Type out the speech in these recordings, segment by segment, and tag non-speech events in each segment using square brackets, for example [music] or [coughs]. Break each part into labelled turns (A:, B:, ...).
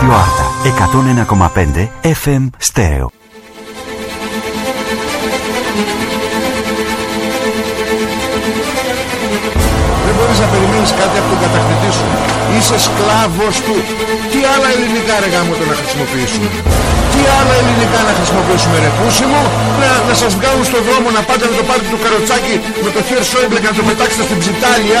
A: Ράδιο Άρτα 101,5 FM Στέρεο.
B: Δεν μπορείς να περιμένεις κάτι από τον κατακτητή σου. Είσαι σκλάβος του. Τι άλλα ελληνικά ρε γάμο το να χρησιμοποιήσουμε; Τι άλλα ελληνικά να χρησιμοποιήσουμε ρε πούσι μου; Να, να σας βγάλουν στον δρόμο να πάτε να το πάρετε το καροτσάκι με το χέρι Σόιμπλε και να το πετάξετε στην ψιτάλια.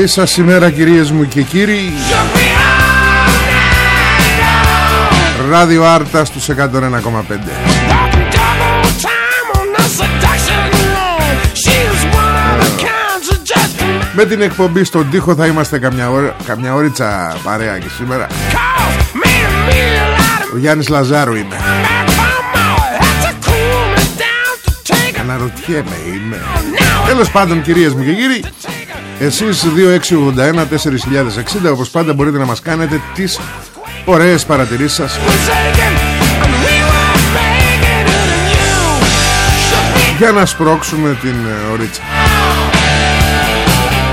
B: Καλή σας ημέρα κυρίες μου και κύριοι
C: Shook me all night long.
B: Ράδιο Άρτα στους 101,5
C: Working double time on the seduction line. She's one of a kind, so just
B: Με την εκπομπή στον τοίχο θα είμαστε καμιά, ώρα, καμιά ώριτσα παρέα και σήμερα
C: cause me and me light
B: Ο Γιάννης Λαζάρου είμαι
C: back from more. Had to cool me down to take a
B: Αναρωτιέμαι είμαι
C: now.
B: Τέλος πάντων κυρίες μου και κύριοι Εσείς 2681-4060 Όπως πάντα μπορείτε να μας κάνετε τις ωραίες παρατηρήσεις σας
C: was aching, and we were making it, and you shook me
B: Για να σπρώξουμε την ε, ωρίτσα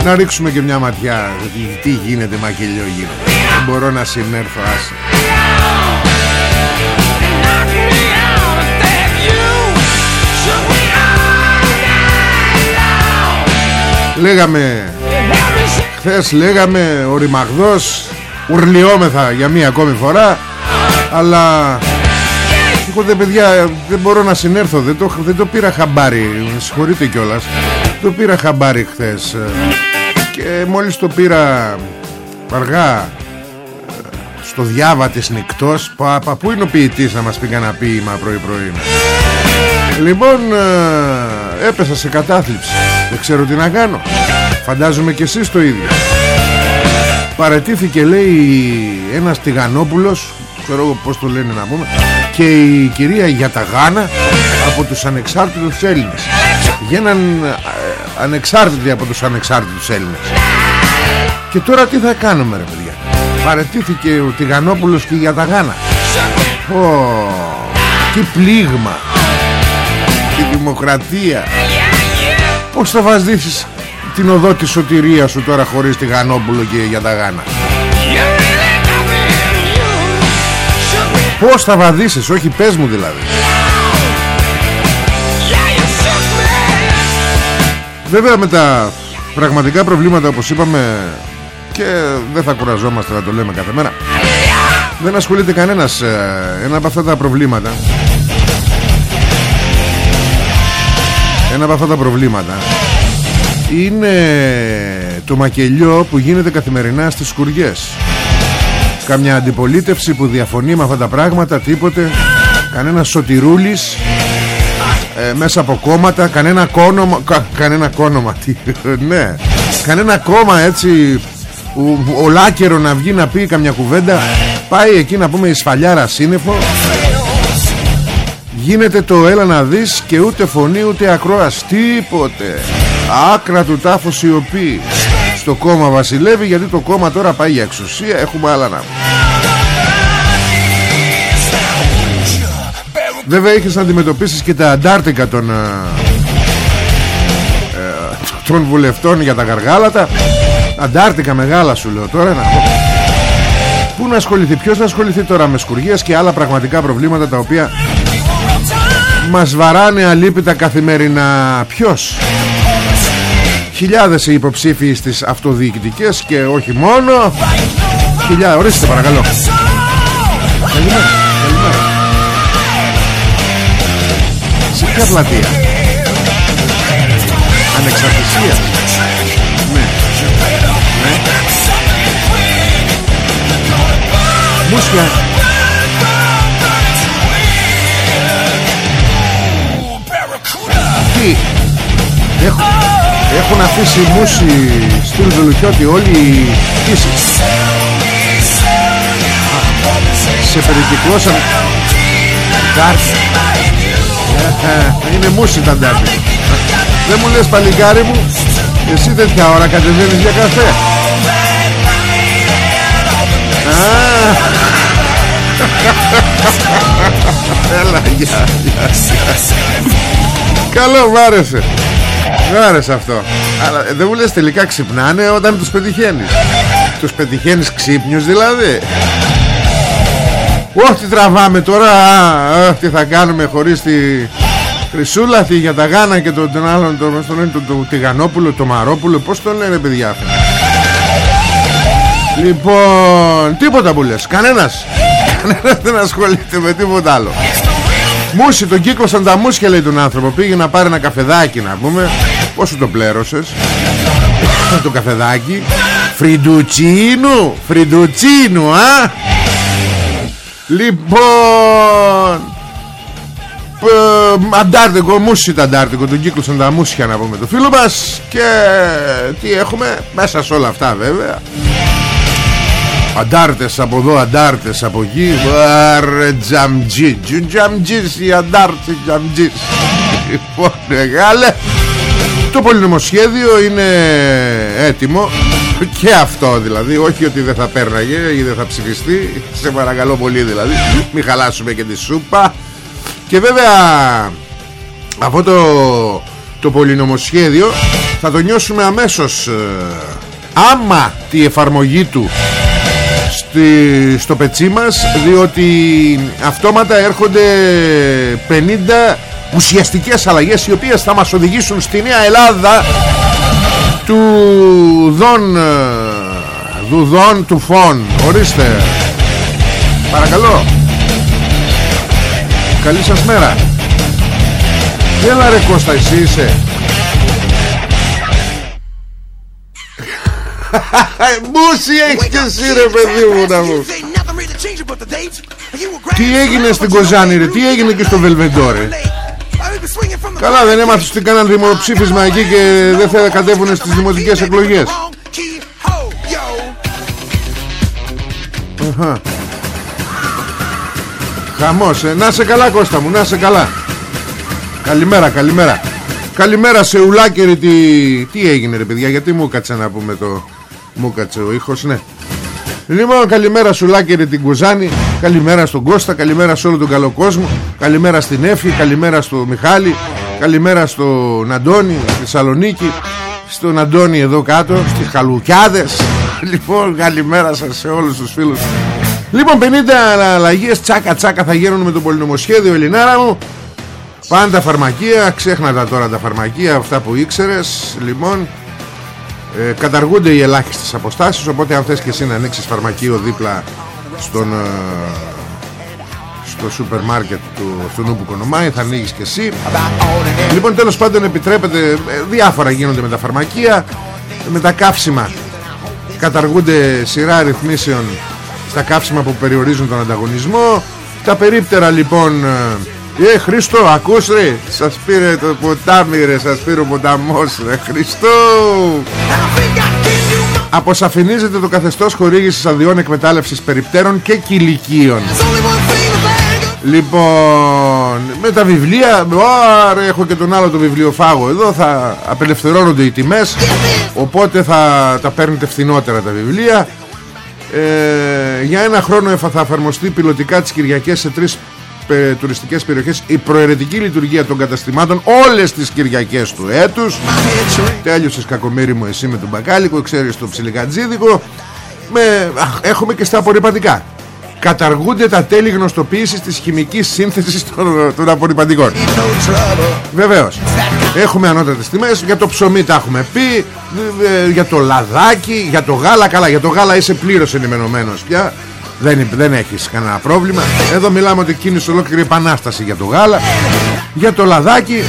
B: Να ρίξουμε και μια ματιά τι, τι γίνεται μακελιό γίνεται Δεν μπορώ να συνέρθω άσε
C: knock me out of that. You shook me all night long.
B: Λέγαμε
C: Help me shake
B: Χθες λέγαμε ο Ρημαγδός Ουρλιόμεθα για μία ακόμη φορά Αλλά Εγώ δε παιδιά δεν μπορώ να συνέρθω Δεν το, δεν το πήρα χαμπάρι Με Συγχωρείτε κιόλας Το πήρα χαμπάρι χθες. Ε, Και μόλις το πήρα Αργά ε, Στο διάβα της νυχτός πα, πα, Πού είναι ο ποιητής να μας πει κανένα ποίημα πρωί πρωί Λοιπόν ε, Έπεσα σε κατάθλιψη Δεν ξέρω τι να κάνω. Φαντάζομαι και εσείς το ίδιο. Παρετήθηκε λέει ένας τηγανόπουλος Ξέρω εγώ πως το λένε να πούμε Και η κυρία Γιαταγάνα Από τους ανεξάρτητους Έλληνες. Γίναν ε, ανεξάρτητοι από τους ανεξάρτητους Έλληνες. Και τώρα τι θα κάνουμε ρε παιδιά; Παρετήθηκε ο Τηγανόπουλος και η Γιαταγάνα. Ω, Τι πλήγμα. Η δημοκρατία Πώς θα βαζδίσεις την οδό της σωτηρίας σου τώρα χωρίς Τηγανόπουλο και Γιαταγάνα;
C: You really got me, and you shook me.
B: Πώς θα βαδίσεις, όχι πες μου δηλαδή
C: Yeah, you shook me.
B: Βέβαια με τα πραγματικά προβλήματα όπως είπαμε Και δεν θα κουραζόμαστε να το λέμε κάθε μέρα Δεν ασχολείται κανένας ε, Ένα από αυτά τα προβλήματα Ένα από αυτά τα προβλήματα Είναι το μακελιό που γίνεται καθημερινά στις σκουριές Καμιά αντιπολίτευση που διαφωνεί με αυτά τα πράγματα Τίποτε. Κανένα σωτηρούλης ε, μέσα από κόμματα κανένα κόνομα κα, κανένα κόνομα τι, ναι. Κανένα κόμμα έτσι ο, ολάκερο να βγει να πει καμιά κουβέντα. Πάει εκεί να πούμε η σφαλιάρα σύννεφο γίνεται το έλα να δεις και ούτε φωνή ούτε ακρόας τίποτε. Άκρα του τάφους σιωπή στο κόμμα βασιλεύει γιατί το κόμμα τώρα πάει για εξουσία έχουμε άλλα να Βέβαια είχες να αντιμετωπίσεις και τα αντάρτικα των, ε, ε, των βουλευτών για τα γαργάλατα. Αντάρτικα μεγάλα σου λέω τώρα να... Πού να ασχοληθεί, ποιος να ασχοληθεί τώρα με σκουργίες και άλλα πραγματικά προβλήματα τα οποία μας βαράνε αλίπητα καθημερινά. Ποιος; Χιλιάδες οι υποψήφοι στις αυτοδιοικητικές και όχι μόνο. Χιλιάδες, ορίστε παρακαλώ. Καλημέρα, καλημέρα. Σε ποια πλατεία; Ανεξαρτησία. Ναι. Ναι. Μούσια Τι Έχω, Έχουν αφήσει μουσι Στην Βελουχιώτη όλοι οι πτήσεις. Σε περικυκλώσαν. Τάρτη Είναι μουσι τα τάρτη Δεν μου λες παλικάρι μου Εσύ τέτοια ώρα κατεβαίνεις για καφέ. Α, [laughs] Έλα γεια, γεια, γεια. Καλό μ' άρεσε. Μ' άρεσε αυτό. Αλλά ε, δεν μου λες τελικά ξυπνάνε όταν τους πετυχαίνεις. Τους πετυχαίνεις ξύπνιους δηλαδή. Όχι τι τραβάμε τώρα α, Τι θα κάνουμε χωρίς τη Χρυσούλα τι για τα Γάνα και τον, τον άλλον τον, τον, τον, τον, τον Τηγανόπουλο, το Μαρόπουλο. Πώς το λένε παιδιά αυτά Λοιπόν Τίποτα που λες. Κανένας. Κανένας δεν ασχολείται με τίποτα άλλο Μούσι τον κύκλωσαν τα μουσια λέει τον άνθρωπο Πήγε να πάρει ένα καφεδάκι να πούμε. Πόσο το πλέρωσες; [coughs] Το καφεδάκι. Φριντουτσίνου Φριντουτσίνου α! Λοιπόν ε, Αντάρτικο μουσι τα αντάρτικο Τον κύκλωσαν τα μουσια να πούμε το φίλο μας. Και τι έχουμε; Μέσα σε όλα αυτά βέβαια Αντάρτες από εδώ, αντάρτες από εκεί. Βάρε τζαμτζί. Τζαμτζίς οι αντάρτες τζαμτζίς. Λοιπόν μεγάλε Το πολυνομοσχέδιο είναι έτοιμο. Και αυτό δηλαδή Όχι ότι δεν θα πέρναγε ή δεν θα ψηφιστεί. Σε παρακαλώ πολύ δηλαδή Μην χαλάσουμε και τη σούπα. Και βέβαια Αυτό το Το πολυνομοσχέδιο Θα το νιώσουμε αμέσως ε, Άμα τη εφαρμογή του στη, στο πετσί μας διότι αυτόματα έρχονται 50 ουσιαστικές αλλαγές οι οποίες θα μας οδηγήσουν στη Νέα Ελλάδα του δον δουδών του φων. Ορίστε. Παρακαλώ. Καλή σας μέρα. Έλα ρε Κώστα εσύ είσαι [laughs] Μούση έχεις και εσύ ρε παιδί μου να μου. Τι έγινε στην Κοζάνη ρε; Τι έγινε και στο Βελβεντόρε Καλά δεν έμαθες ότι κάναν δημοψήφισμα εκεί Και δεν θα κατέβουν στις δημοτικές εκλογές. Αχα. Χαμός ε. Να σε καλά Κώστα μου Να σε καλά. Καλημέρα καλημέρα. Καλημέρα σε ουλάκερη τι... τι έγινε ρε παιδιά Γιατί μου κάτσε να πούμε το μου κάτσε ο ήχος, ναι. Λοιπόν, καλημέρα σου Λάκερη την Κουζάνη. Καλημέρα στον Κώστα, καλημέρα σε όλο τον καλό κόσμο. Καλημέρα στην Έφη, καλημέρα στο Μιχάλη. Καλημέρα στον Αντώνη, στη Θεσσαλονίκη. Στον Αντώνη εδώ κάτω, στις Χαλουκιάδες. [laughs] Λοιπόν, καλημέρα σας σε όλους τους φίλους. Λοιπόν, 50 αλλαγές τσάκα τσάκα θα γίνουν με το πολυνομοσχέδιο Ελληνάρα μου. Πάντα φαρμακεία, ξέχνα τώρα τα φαρμακεία Αυτά που ήξερες. Λοιπόν, ε, καταργούνται οι ελάχιστες αποστάσεις οπότε αν θες και εσύ να ανοίξεις φαρμακείο δίπλα στον, ε, στο σούπερ μάρκετ του αυτού που κονομάει θα ανοίγεις και εσύ. Λοιπόν τέλος πάντων επιτρέπεται ε, διάφορα γίνονται με τα φαρμακεία με τα καύσιμα. Καταργούνται σειρά ρυθμίσεων στα καύσιμα που περιορίζουν τον ανταγωνισμό. Τα περίπτερα λοιπόν ε, Ε Χριστό ακούς ρε; Σας πήρε το ποτάμι ρε Σας πήρε ο ποταμός ρε Χριστό Αποσαφηνίζεται το καθεστώς χορήγησης αδειών εκμετάλλευσης περιπτέρων και κηλικίων Λοιπόν Με τα βιβλία Άρα έχω και τον άλλο το βιβλιοφάγο. Εδώ θα απελευθερώνονται οι τιμές Οπότε θα τα παίρνετε φθηνότερα τα βιβλία. Ε, Για ένα χρόνο θα εφαρμοστεί πιλωτικά τις Κυριακές Σε τρεις ε, τουριστικές περιοχές Η προαιρετική λειτουργία των καταστημάτων Όλες τις Κυριακές του έτους. Τέλειωσες κακομύρι μου εσύ με τον Μπακάλικο Ξέρεις το ψιλικατζίδικο με, αχ, Έχουμε και στα απορριπαντικά. Καταργούνται τα τέλη γνωστοποίησης της χημικής σύνθεσης των, των απορριπαντικών. Βεβαίως. Έχουμε ανώτατες τιμές Για το ψωμί τα έχουμε πει ε, Για το λαδάκι Για το γάλα Καλά για το γάλα είσαι πλήρως ενημερωμένος πια δεν, δεν έχεις κανένα πρόβλημα. Εδώ μιλάμε ότι κίνησε ολόκληρη επανάσταση για το γάλα Για το λαδάκι.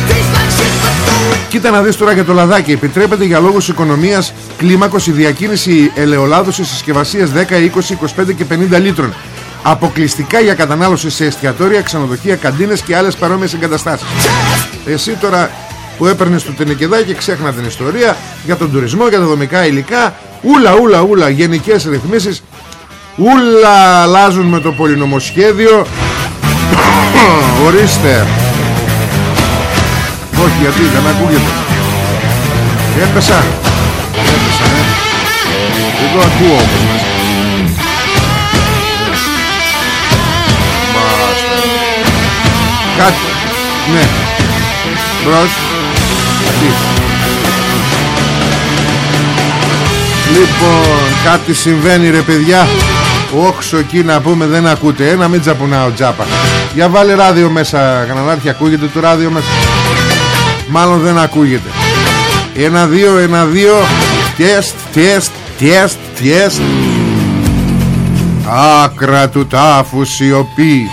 B: Κοίτα να δεις τώρα για το λαδάκι. Επιτρέπεται για λόγους οικονομίας κλίμακος η διακίνηση ελαιολάδου σε συσκευασίες 10, 20, 25 και 50 λίτρων. Αποκλειστικά για κατανάλωση σε εστιατόρια, ξενοδοχεία, καντίνες και άλλες παρόμοιες εγκαταστάσεις. Εσύ τώρα που έπαιρνες το τενεκεδάκι και ξέχνα την ιστορία Για τον τουρισμό, για τα δομικά υλικά Ούλα, ούλα, ούλα, γενικές ρυθμίσεις Ούλα αλλάζουν με το πολυνομοσχέδιο. [coughs] Ορίστε. Όχι γιατί δεν ακούγεται. Έπεσα. Έπεσα ναι Εδώ ακούω όμως μέσα Κάτι Ναι. Μπρος. Τι Λοιπόν κάτι συμβαίνει ρε παιδιά Όξο εκεί να πούμε δεν ακούτε Ένα μην τζαπουνάω τζάπα. Για βάλε ράδιο μέσα Καναλάρχη ακούγεται το ράδιο μέσα. Μάλλον δεν ακούγεται. Ένα δύο ένα δύο. Τεστ τεστ τεστ τεστ. Άκρα του τάφου σιωπή.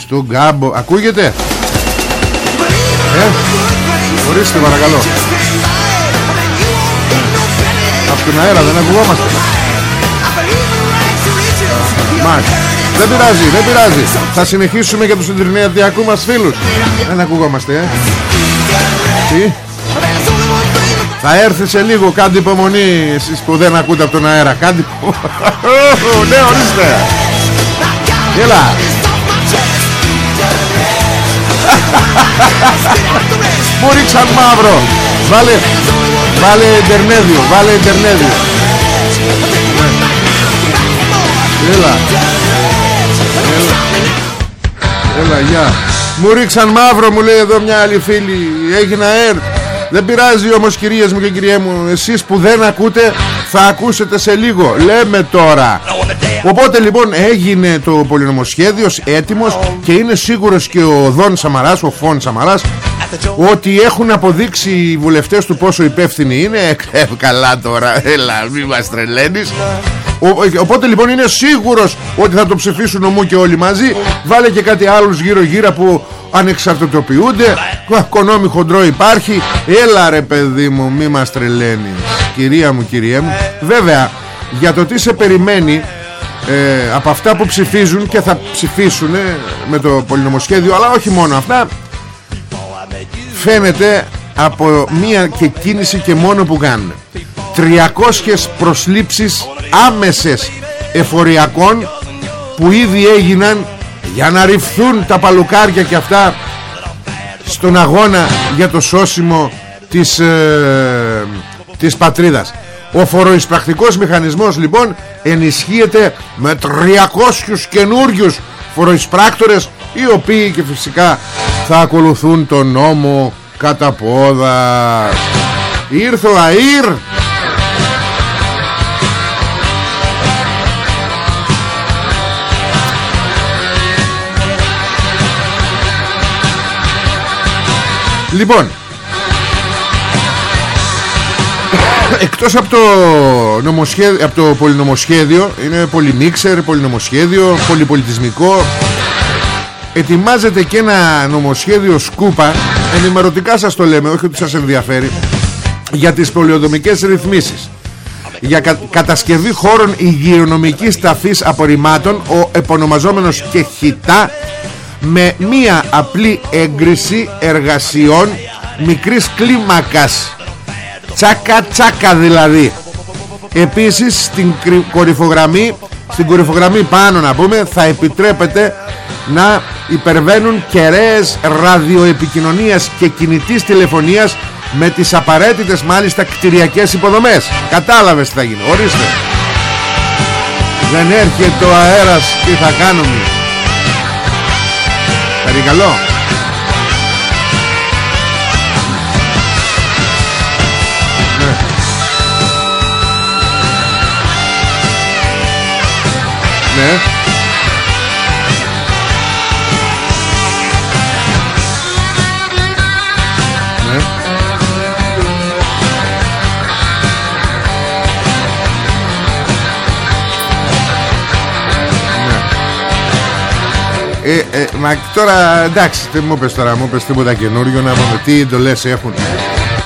B: Στον κάμπο. Ακούγεται; Ε Ορίστε παρακαλώ. Από τον αέρα δεν ακουγόμαστε Μάλιστα. Δεν πειράζει, δεν πειράζει. Θα συνεχίσουμε για τους ιντερνετιακού μας φίλους. Δεν ακουγόμαστε, ε. Τι; Θα έρθει σε λίγο, κάντε υπομονή εσείς που δεν ακούτε από τον αέρα. Κάντε [laughs] Ναι, ορίστε. Έλα. [laughs] Μου ρίξαν μαύρο. Βάλε, βάλε Ιντερνέδιο, βάλε Ιντερνέδιο. Έλα. Έλα Έλα γεια. Μου ρίξαν μαύρο μου λέει εδώ μια άλλη φίλη. Έγινα έρ Δεν πειράζει όμως κυρίες μου και κυριέ μου Εσείς που δεν ακούτε θα ακούσετε σε λίγο. Λέμε τώρα. Οπότε λοιπόν έγινε το πολυνομοσχέδιος έτοιμος Και είναι σίγουρος και ο Δον Σαμαράς Ο Φων Σαμαράς ότι έχουν αποδείξει οι βουλευτές του πόσο υπεύθυνοι είναι ε, Καλά τώρα Έλα μη μας τρελαίνεις. Ο, οπότε λοιπόν είναι σίγουρος ότι θα το ψηφίσουν ομού και όλοι μαζί. Βάλε και κάτι άλλους γύρω γύρω που ανεξαρτητοποιούνται. Κονόμι χοντρό υπάρχει. Έλα ρε παιδί μου μη μας τρελαίνεις. Κυρία μου κυρία μου. Βέβαια για το τι σε περιμένει ε, από αυτά που ψηφίζουν και θα ψηφίσουν με το πολυνομοσχέδιο αλλά όχι μόνο αυτά φαίνεται από μία και κίνηση και μόνο που κάνουν. 300 προσλήψεις άμεσες εφοριακών που ήδη έγιναν για να ρυφθούν τα παλουκάρια και αυτά στον αγώνα για το σώσιμο της, ε, της πατρίδας. Ο φοροεισπρακτικός μηχανισμός λοιπόν ενισχύεται με 300 καινούριους φοροεισπράκτορες οι οποίοι και φυσικά θα ακολουθούν τον νόμο κατά πόδα. Ήρθε ο ΑΙΡ Λοιπόν. Εκτός από το, νομοσχέδιο, από το πολυνομοσχέδιο Είναι πολυμίξερ, πολυνομοσχέδιο Πολυπολιτισμικό Ετοιμάζεται και ένα νομοσχέδιο σκούπα. Ενημερωτικά σας το λέμε Όχι ότι σας ενδιαφέρει. Για τις πολιοδομικές ρυθμίσεις. Για κατασκευή χώρων υγειονομικής ταφής απορριμμάτων ο επωνομαζόμενος και χιτά με μία απλή έγκριση εργασιών μικρής κλίμακας. Τσάκα τσάκα δηλαδή. Επίσης στην κρυ- κορυφογραμμή στην κορυφογραμμή πάνω να πούμε θα επιτρέπεται να υπερβαίνουν κεραίες ραδιοεπικοινωνίας και κινητής τηλεφωνίας με τις απαραίτητες μάλιστα κτηριακές υποδομές. Κατάλαβες τι θα γίνει. Ορίστε. Δεν έρχεται ο αέρας τι θα κάνουμε. Παρακαλώ Ναι. Ναι. Ναι Ε, ε, μα τώρα εντάξει τι μου πες τώρα μου πες τίποτα καινούριο να πούμε τι εντολές έχουν.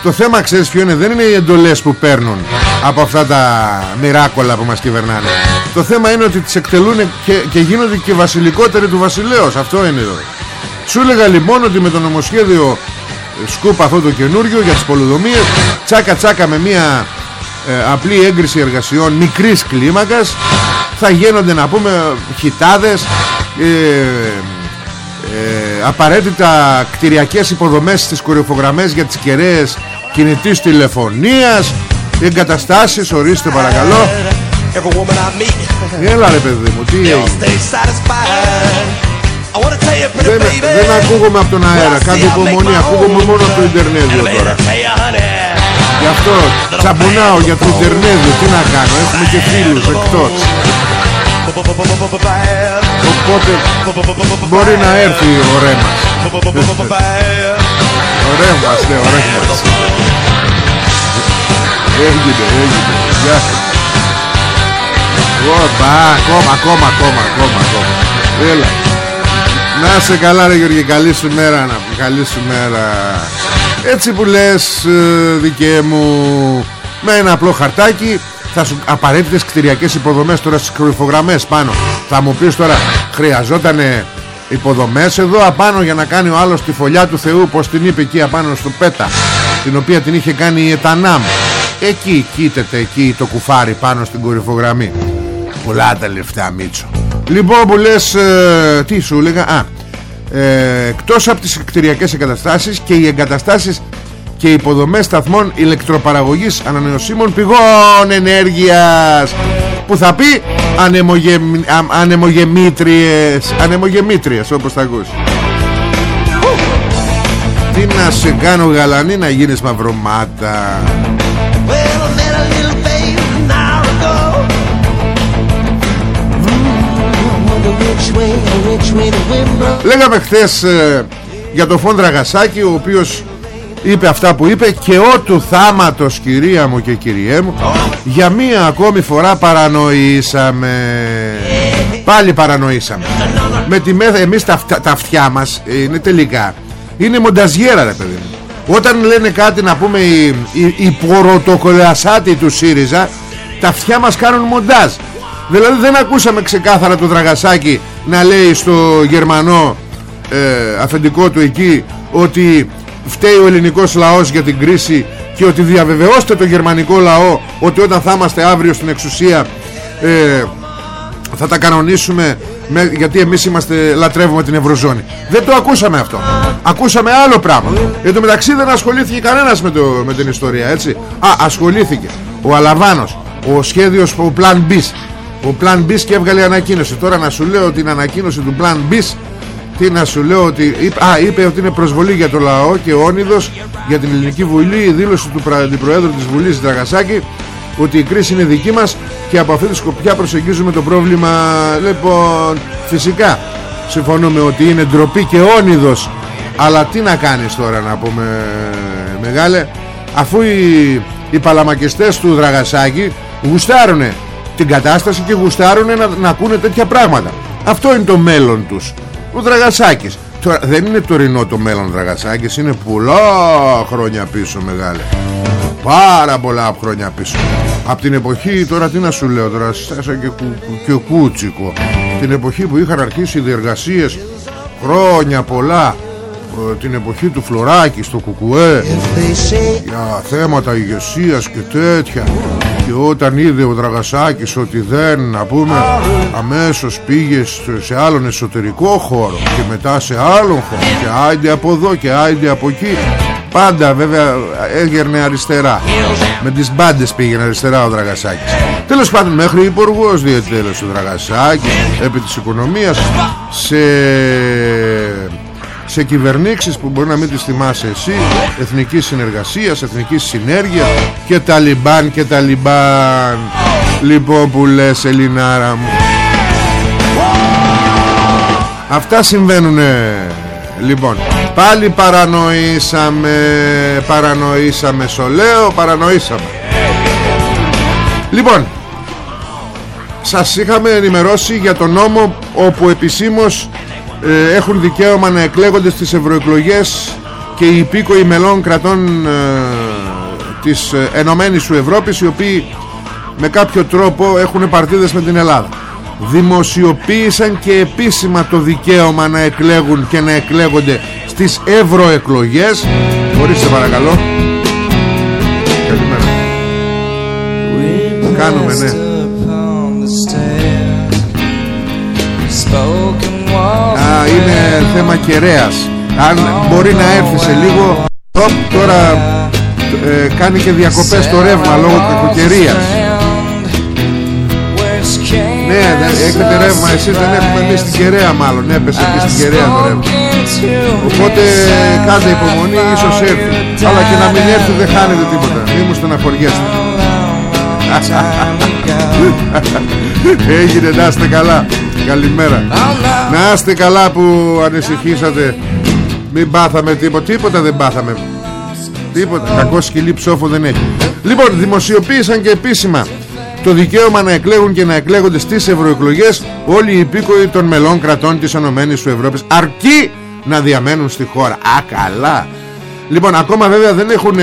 B: Το θέμα ξέρεις ποιο είναι δεν είναι οι εντολές που παίρνουν από αυτά τα μοιράκολα που μας κυβερνάνε. Το θέμα είναι ότι τις εκτελούν και, και γίνονται και βασιλικότεροι του βασιλέως αυτό είναι. Εδώ σου έλεγα λοιπόν ότι με το νομοσχέδιο ε, σκούπ αυτό το καινούριο για τις πολυδομίες τσάκα τσάκα με μια ε, απλή έγκριση εργασιών μικρής κλίμακας θα γίνονται να πούμε χιτάδες ε, ε, απαραίτητα κτηριακές υποδομές στις κορυφογραμμές για τις κεραίες κινητής τηλεφωνίας εγκαταστάσεις ορίστε παρακαλώ
C: Every woman I meet,
B: έλα ρε παιδί μου τι
C: they'll
B: έγινε;
C: stay satisfied. I wanna tell you, pretty
B: δεν,
C: baby.
B: δεν ακούγομαι από τον αέρα κάντε υπομονή ακούγομαι μόνο από το Ιντερνέδιο
C: And
B: τώρα
C: better tell you, honey.
B: γι' αυτό τσαμπουνάω για το Ιντερνέδιο τι να κάνω έχουμε και φίλους εκτός
C: Bad.
B: Οπότε μπορεί να έρθει ο Ρέμας
C: Bad.
B: ο Ρέμας ναι ο Ρέμας Έγινε, έγινε. Γεια σου. Ωπα, ακόμα, ακόμα, ακόμα, ακόμα, ακόμα. Έλα. Να σε καλά ρε Γιώργη, καλή σου μέρα να πούμε, καλή σου μέρα. Έτσι που λες ε, δικαί μου, με ένα απλό χαρτάκι θα σου απαραίτητες κτηριακές υποδομές τώρα στις κρυφογραμμές πάνω. Θα μου πεις τώρα, χρειαζότανε υποδομές εδώ απάνω για να κάνει ο άλλος τη φωλιά του Θεού πως την είπε εκεί απάνω στο πέτα την οποία την είχε κάνει η Ετανάμ. Εκεί κοίταται εκεί το κουφάρι πάνω στην κορυφογραμμή πολλά τα λεφτά Μίτσο. Λοιπόν που λες ε, τι σου έλεγα α, ε, εκτός από τις κτηριακές εγκαταστάσεις και οι εγκαταστάσεις και υποδομές σταθμών ηλεκτροπαραγωγής ανανεωσίμων πηγών ενέργειας που θα πει ανεμογεμ, α, ανεμογεμήτριες ανεμογεμήτριες όπως θα ακούσει τι να σε κάνω γαλανή να γίνεις μαυρομάτα
C: Well, I met a little babe an hour ago. The rich way, the rich way the wind blows.
B: Λέγαμε χθες ε, για το Φον Δραγασάκη ο οποίος είπε αυτά που είπε και ό του θάματος κυρία μου και κυριέ μου για μία ακόμη φορά παρανοήσαμε. Πάλι παρανοήσαμε. Με τη μέθα εμείς τα, αυτιά- τα αυτιά μας ε, είναι τελικά. Είναι μονταζιέρα ρε παιδί μου. Όταν λένε κάτι να πούμε οι, οι, οι ποροτοκολασάτοι του ΣΥΡΙΖΑ τα αυτιά μας κάνουν μοντάζ. Δηλαδή δεν ακούσαμε ξεκάθαρα το Δραγασάκη να λέει στο Γερμανό ε, αφεντικό του εκεί ότι φταίει ο ελληνικός λαός για την κρίση και ότι διαβεβαιώστε το γερμανικό λαό ότι όταν θα είμαστε αύριο στην εξουσία ε, θα τα κανονίσουμε με, γιατί εμείς είμαστε, λατρεύουμε την Ευρωζώνη. Δεν το ακούσαμε αυτό. Ακούσαμε άλλο πράγμα. Εν τω μεταξύ δεν ασχολήθηκε κανένας με, το, με την ιστορία έτσι. Α ασχολήθηκε. Ο Αλαβάνος ο σχέδιος ο Plan B ο Plan B και έβγαλε ανακοίνωση. Τώρα να σου λέω την ανακοίνωση του Plan B τι να σου λέω ότι είπε, α, είπε ότι είναι προσβολή για το λαό και όνειδος για την Ελληνική Βουλή η δήλωση του πρα- αντιπροέδρου της Βουλής Δραγασάκη ότι η κρίση είναι δική μας και από αυτή τη σκοπιά προσεγγίζουμε το πρόβλημα. Λοιπόν φυσικά συμφωνούμε ότι είναι ντροπή και όνειδος. Αλλά τι να κάνεις τώρα να πούμε μεγάλε αφού οι, οι παλαμακιστές του Δραγασάκη γουστάρουνε την κατάσταση και γουστάρουνε να, να ακούνε τέτοια πράγματα. Αυτό είναι το μέλλον τους ο Δραγασάκης. Τώρα δεν είναι τωρινό το μέλλον Δραγασάκης Είναι πολλά χρόνια πίσω μεγάλε. Πάρα πολλά χρόνια πίσω. Από την εποχή τώρα τι να σου λέω Τώρα στάσα και, κου, και κούτσικο. Την εποχή που είχαν αρχίσει οι διεργασίες χρόνια πολλά. Ε, την εποχή του Φλωράκη στο Κουκουέ. Για θέματα ηγεσίας και τέτοια και όταν είδε ο Δραγασάκης ότι δεν να πούμε αμέσως πήγε σε άλλον εσωτερικό χώρο και μετά σε άλλον χώρο και άιντε από εδώ και άιντε από εκεί πάντα βέβαια έγερνε αριστερά. Με τις μπάντες πήγαινε αριστερά ο Δραγασάκης. Τέλος πάντων μέχρι υπουργός διετέλεσε ο Δραγασάκης επί της οικονομίας σε σε κυβερνήσεις που μπορεί να μην τις θυμάσαι εσύ εθνικής συνεργασίας, εθνικής συνέργειας και τα λιμπάν και τα λιμπάν λοιπόν που λες Ελληνάρα μου. Αυτά συμβαίνουνε. Λοιπόν πάλι παρανοήσαμε παρανοήσαμε σολέο παρανοήσαμε. Λοιπόν σας είχαμε ενημερώσει για τον νόμο όπου επισήμως ε, έχουν δικαίωμα να εκλέγονται στις ευρωεκλογές και οι υπήκοοι μελών κρατών ε, της ε, Ενωμένης σου Ευρώπης οι οποίοι με κάποιο τρόπο έχουν παρτίδες με την Ελλάδα. Δημοσιοποίησαν και επίσημα το δικαίωμα να εκλέγουν και να εκλέγονται στις ευρωεκλογές. Ορίστε παρακαλώ. Καλημέρα. Κάνουμε ναι. Α, είναι θέμα κεραίας. Αν μπορεί να έρθει σε λίγο Οπ, τώρα ε, κάνει και διακοπές το ρεύμα λόγω κακοκαιρίας. Ναι, έχετε ρεύμα εσείς δεν έχουμε εμείς στην κεραία μάλλον Έπεσε και στην κεραία το ρεύμα. Οπότε κάντε υπομονή ίσως έρθει. Αλλά και να μην έρθει δεν χάνετε τίποτα. Μη μου στεναχωριέστε [laughs] Έγινε να είστε καλά. Καλημέρα. Να είστε καλά που ανησυχήσατε. Μην πάθαμε τίποτα. Τίποτα δεν πάθαμε. Τίποτα. Κακό σκυλί ψόφο δεν έχει. Λοιπόν δημοσιοποίησαν και επίσημα το δικαίωμα να εκλέγουν και να εκλέγονται στις ευρωεκλογές όλοι οι υπήκοοι των μελών κρατών της Ενωμένης του Ευρώπης αρκεί να διαμένουν στη χώρα. Α, καλά. Λοιπόν, ακόμα βέβαια δεν έχουν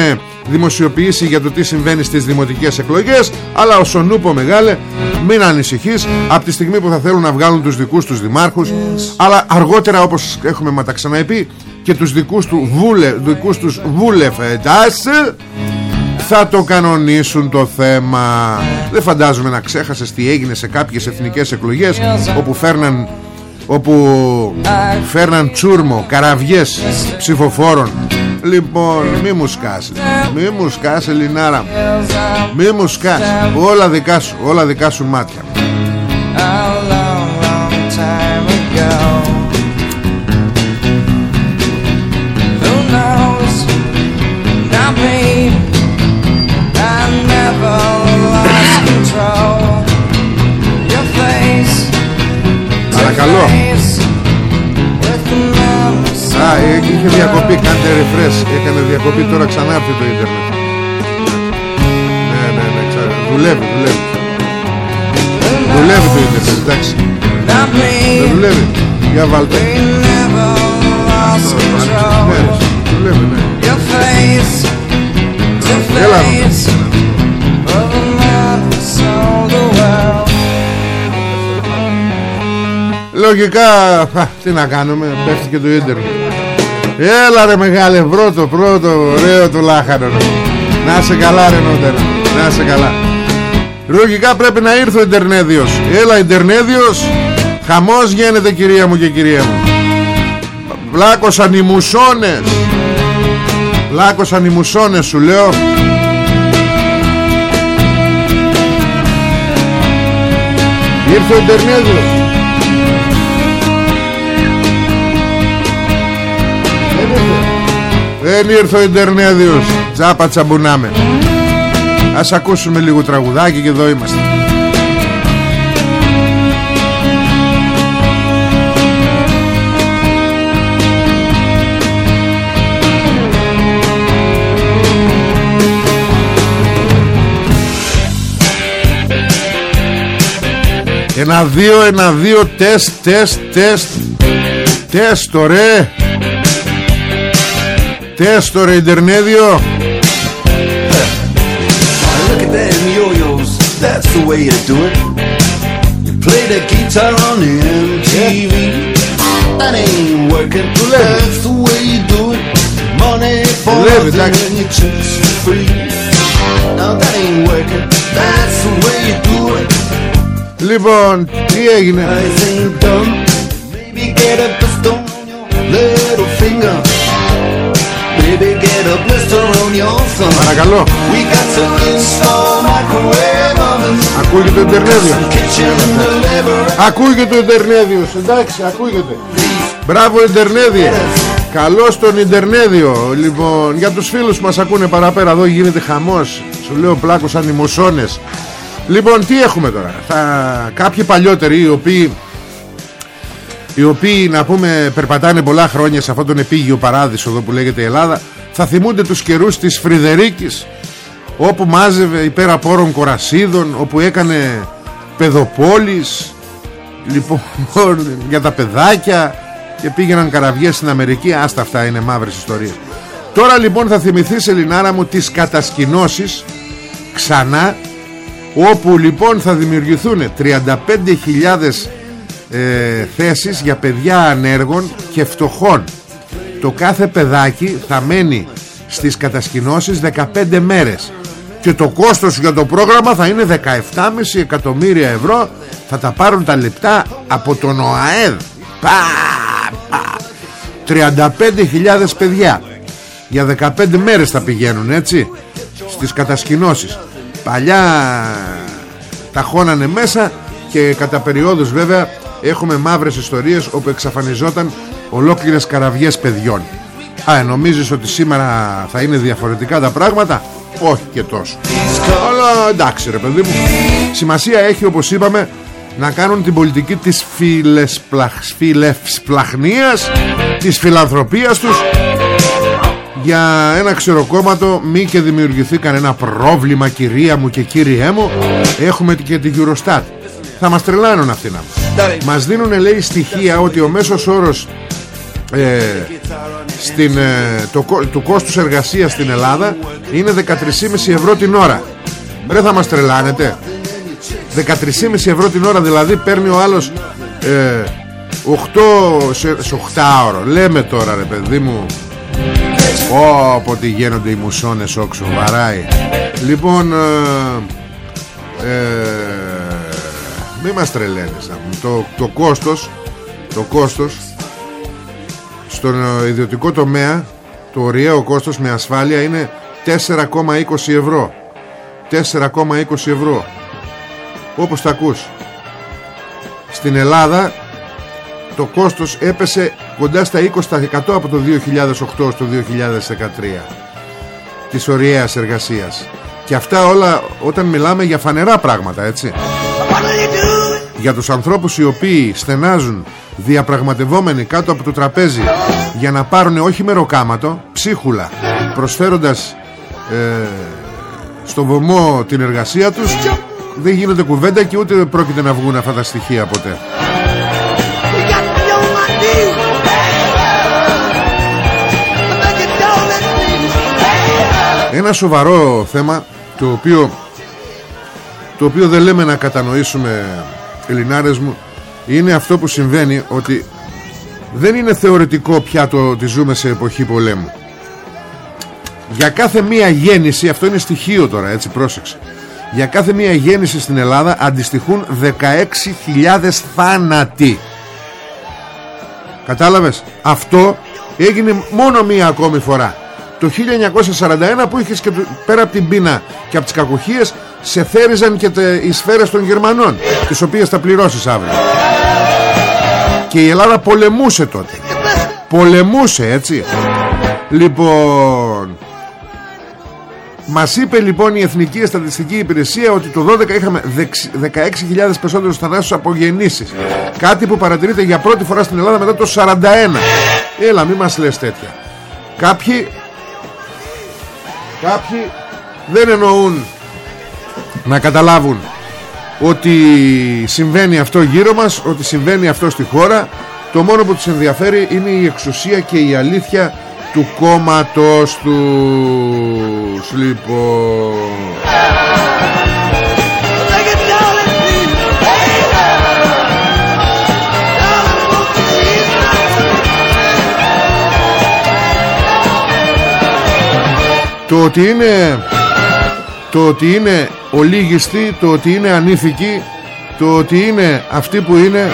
B: δημοσιοποιήσει για το τι συμβαίνει στις δημοτικές εκλογές αλλά ο Σονούπο μεγάλε μην ανησυχείς από τη στιγμή που θα θέλουν να βγάλουν τους δικούς τους δημάρχους αλλά αργότερα όπως έχουμε μα τα ξαναεπεί και τους δικούς, του βούλε, δικούς τους βούλεφετάς θα το κανονίσουν το θέμα. Δεν φαντάζομαι να ξέχασες τι έγινε σε κάποιες εθνικές εκλογές όπου φέρναν όπου φέρναν τσούρμο καραβιές ψηφοφόρων Λοιπόν μη μου σκάς Μη μου σκάς Ελληνάρα Μη μου σκάς Όλα δικά σου Όλα δικά σου μάτια Παρακαλώ. Α, είχε διακοπή, κάντε refresh. Έκανε διακοπή, τώρα ξανά έρθει το ίντερνετ. Ναι, ναι, ναι, ξανά Δουλεύει, δουλεύει. Δουλεύει το ίντερνετ, εντάξει. Δεν δουλεύει. Για βάλτε. Δουλεύει, ναι. Έλα Λογικά, τι να κάνουμε, πέφτει και το ίντερνετ Έλα ρε μεγάλε πρώτο πρώτο ωραίο το λάχανο. Να σε καλά ρε νότερα Να σε καλά. Λογικά πρέπει να ήρθε ο Ιντερνέδιος. Έλα Ιντερνέδιος. Χαμός γίνεται κυρία μου και κυρία μου. Πλάκωσαν οι μουσώνες Πλάκωσαν οι μουσώνες σου λέω. Ήρθε ο Ιντερνέδιος Δεν ήρθε ο Ιντερνέδιος Τζάπα τσαμπουνάμε. Ας ακούσουμε λίγο τραγουδάκι και εδώ είμαστε. Ένα δύο, ένα δύο, τεστ, τεστ, τεστ Τεστ, ωραία Τέστο ρε Ιντερνέδιο
D: Look at them yo-yos, that's the way you do it. You play the guitar on MTV. That ain't working.
B: Δουλεύει.
D: That's the way you do it. Money for
B: Δουλεύει,
D: nothing
B: εντάξει.
D: and your chicks
B: Παρακαλώ.
D: We got to install microwave ovens.
B: Ακούγεται το Ιντερνέδιο.
D: Kitchen delivery.
B: Ακούγεται το Ιντερνέδιο Εντάξει ακούγεται. Μπράβο Ιντερνέδιε Καλώς τον Ιντερνέδιο. Λοιπόν για τους φίλους που μας ακούνε παραπέρα Εδώ γίνεται χαμός. Σου λέω πλάκος σαν οι μουσώνες Λοιπόν τι έχουμε τώρα; Θα... Κάποιοι παλιότεροι οι οποίοι οι οποίοι να πούμε περπατάνε πολλά χρόνια σε αυτόν τον επίγειο παράδεισο εδώ που λέγεται η Ελλάδα θα θυμούνται τους καιρούς της Φρυδερίκης όπου μάζευε υπέρ απόρων κορασίδων όπου έκανε παιδοπόλεις λοιπόν [laughs] για τα παιδάκια και πήγαιναν καραβιές στην Αμερική. Άστα αυτά είναι μαύρες ιστορίες. Τώρα λοιπόν θα θυμηθείς Ελληνάρα μου τις κατασκηνώσεις ξανά όπου λοιπόν θα δημιουργηθούν 35.000 ε, θέσεις για παιδιά ανέργων και φτωχών το κάθε παιδάκι θα μένει στις κατασκηνώσεις 15 μέρες και το κόστος για το πρόγραμμα θα είναι 17,5 εκατομμύρια ευρώ. Θα τα πάρουν τα λεπτά από τον ΟΑΕΔ. Πα, πα. 35.000 παιδιά για 15 μέρες θα πηγαίνουν έτσι στις κατασκηνώσεις. Παλιά τα χώνανε μέσα και κατά περιόδους βέβαια έχουμε μαύρες ιστορίες όπου εξαφανιζόταν ολόκληρες καραβιές παιδιών. Α, ε, νομίζεις ότι σήμερα θα είναι διαφορετικά τα πράγματα; Όχι και τόσο. Αλλά εντάξει ρε παιδί μου σημασία έχει όπως είπαμε να κάνουν την πολιτική της φιλευσπλαχνίας της φιλανθρωπίας τους. Για ένα ξεροκόμματο μη και δημιουργηθεί κανένα πρόβλημα κυρία μου και κύριέ μου έχουμε και τη Eurostat. Θα μας τρελάνουν αυτοί να μας δίνουν λέει στοιχεία ότι ο μέσος όρος ε, στην, ε, το, κο- του κόστους εργασίας στην Ελλάδα είναι 13,5 ευρώ την ώρα. Ρε θα μας τρελάνετε. 13,5 ευρώ την ώρα δηλαδή παίρνει ο άλλος ε, 8 σε, σε 8 ώρο λέμε τώρα ρε παιδί μου. Πω πω τι γίνονται οι μουσώνες όξο βαράει Λοιπόν ε, ε, Μη μας τρελαίνεις να πούμε. το, το κόστος Το κόστος Στον ε, ιδιωτικό τομέα Το ωριαίο κόστος με ασφάλεια είναι 4,20 ευρώ. 4,20 ευρώ. Όπως τα ακούς. Στην Ελλάδα το κόστος έπεσε κοντά στα 20% από το 2008 στο 2013 της ωριαίας εργασίας. Και αυτά όλα όταν μιλάμε για φανερά πράγματα έτσι για τους ανθρώπους οι οποίοι στενάζουν διαπραγματευόμενοι κάτω από το τραπέζι για να πάρουν όχι μεροκάματο ψίχουλα προσφέροντας ε, στο βωμό την εργασία τους δεν γίνεται κουβέντα και ούτε πρόκειται να βγουν αυτά τα στοιχεία ποτέ. Ένα σοβαρό θέμα το οποίο, το οποίο δεν λέμε να κατανοήσουμε Ελληνάρες μου είναι αυτό που συμβαίνει ότι δεν είναι θεωρητικό πια το ότι ζούμε σε εποχή πολέμου. Για κάθε μία γέννηση αυτό είναι στοιχείο τώρα έτσι πρόσεξε. Για κάθε μία γέννηση στην Ελλάδα αντιστοιχούν 16.000 θάνατοι. Κατάλαβες; Αυτό έγινε μόνο μία ακόμη φορά το 1941 που είχες και το- πέρα από την πείνα και από τις κακουχίες σε θέριζαν και τε, οι σφαίρες των Γερμανών τις οποίες θα πληρώσεις αύριο. Και η Ελλάδα πολεμούσε τότε. Πολεμούσε έτσι. Λοιπόν μας είπε λοιπόν η Εθνική Στατιστική Υπηρεσία ότι το 12 είχαμε δεξ- 16.000 περισσότερους θανάσους από γεννήσεις. Κάτι που παρατηρείται για πρώτη φορά στην Ελλάδα μετά το 41 έλα μη μας λες τέτοια. Κάποιοι Κάποιοι δεν εννοούν να καταλάβουν ότι συμβαίνει αυτό γύρω μας, ότι συμβαίνει αυτό στη χώρα. Το μόνο που τους ενδιαφέρει είναι η εξουσία και η αλήθεια του κόμματος τους. Λοιπόν... το ότι είναι το ότι είναι ολίγιστοι το ότι είναι ανήθικοι το ότι είναι αυτοί που είναι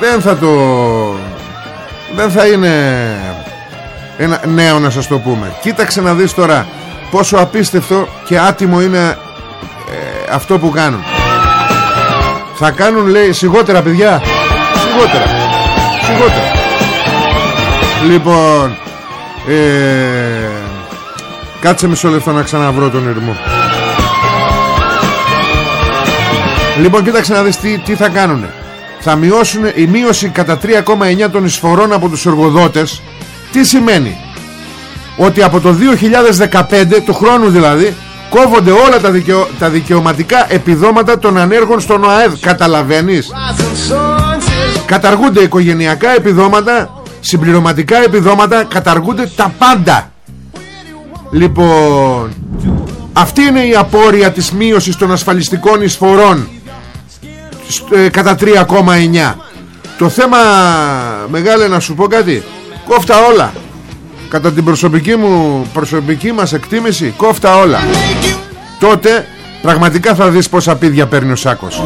B: δεν θα το δεν θα είναι ένα νέο να σας το πούμε. Κοίταξε να δεις τώρα πόσο απίστευτο και άτιμο είναι ε, αυτό που κάνουν. Θα κάνουν λέει σιγότερα παιδιά. Σιγότερα. Σιγότερα. Λοιπόν ε, κάτσε μισό λεπτό να ξαναβρω τον ερμό λοιπόν κοίταξε να δεις τι, τι θα κάνουν θα μειώσουν η μείωση κατά 3,9 των εισφορών από τους εργοδότες τι σημαίνει; Ότι από το 2015 του χρόνου δηλαδή κόβονται όλα τα, δικαιο... τα δικαιωματικά επιδόματα των ανέργων στον ΟΑΕΔ. Καταλαβαίνεις; Καταργούνται οικογενειακά επιδόματα συμπληρωματικά επιδόματα καταργούνται τα πάντα. Λοιπόν αυτή είναι η απόρρια της μείωσης των ασφαλιστικών εισφορών. Ε, κατά 3,9 το θέμα μεγάλε να σου πω κάτι. Κόφτα όλα. Κατά την προσωπική μου προσωπική μας εκτίμηση κόφτα όλα. Τότε πραγματικά θα δεις πόσα πίδια παίρνει ο Σάκος.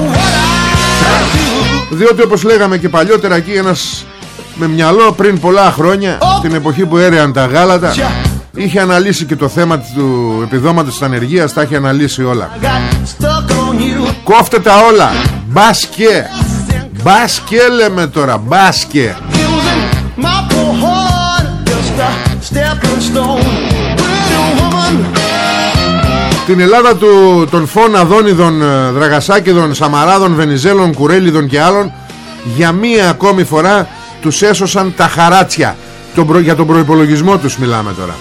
B: Διότι όπως λέγαμε και παλιότερα εκεί ένας με μυαλό πριν πολλά χρόνια την εποχή που έρεαν τα γάλατα είχε αναλύσει και το θέμα του επιδόματος της ανεργίας τα είχε αναλύσει όλα. Κόφτε τα όλα. Μπάσκε μπάσκε λέμε τώρα μπάσκε την Ελλάδα του, των φών Αδόνιδων, ε, Δραγασάκηδων, Σαμαράδων, Βενιζέλων, Κουρέλιδων και άλλων για μία ακόμη φορά τους έσωσαν τα χαράτσια. Τον για τον προϋπολογισμό τους μιλάμε τώρα.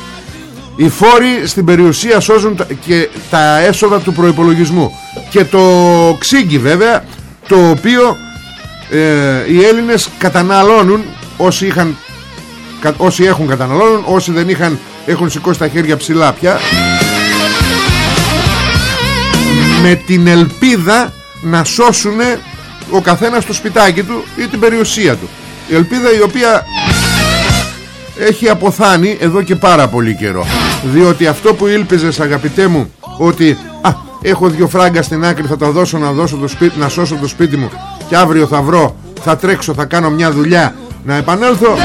B: Οι φόροι στην περιουσία σώζουν τα, και τα έσοδα του προϋπολογισμού. Και το ξύγκι βέβαια το οποίο ε, οι Έλληνες καταναλώνουν όσοι, είχαν, όσοι έχουν καταναλώνουν όσοι δεν είχαν έχουν σηκώσει τα χέρια ψηλά πια. Με την ελπίδα να σώσουν ο καθένας το σπιτάκι του ή την περιουσία του η ελπίδα η οποία έχει αποθάνει εδώ και πάρα πολύ καιρό. Διότι αυτό που ήλπιζες αγαπητέ μου ότι α, έχω δύο φράγκα στην άκρη θα τα δώσω να, δώσω το σπίτι, να σώσω το σπίτι μου και αύριο θα βρω, θα τρέξω, θα κάνω μια δουλειά. Να επανέλθω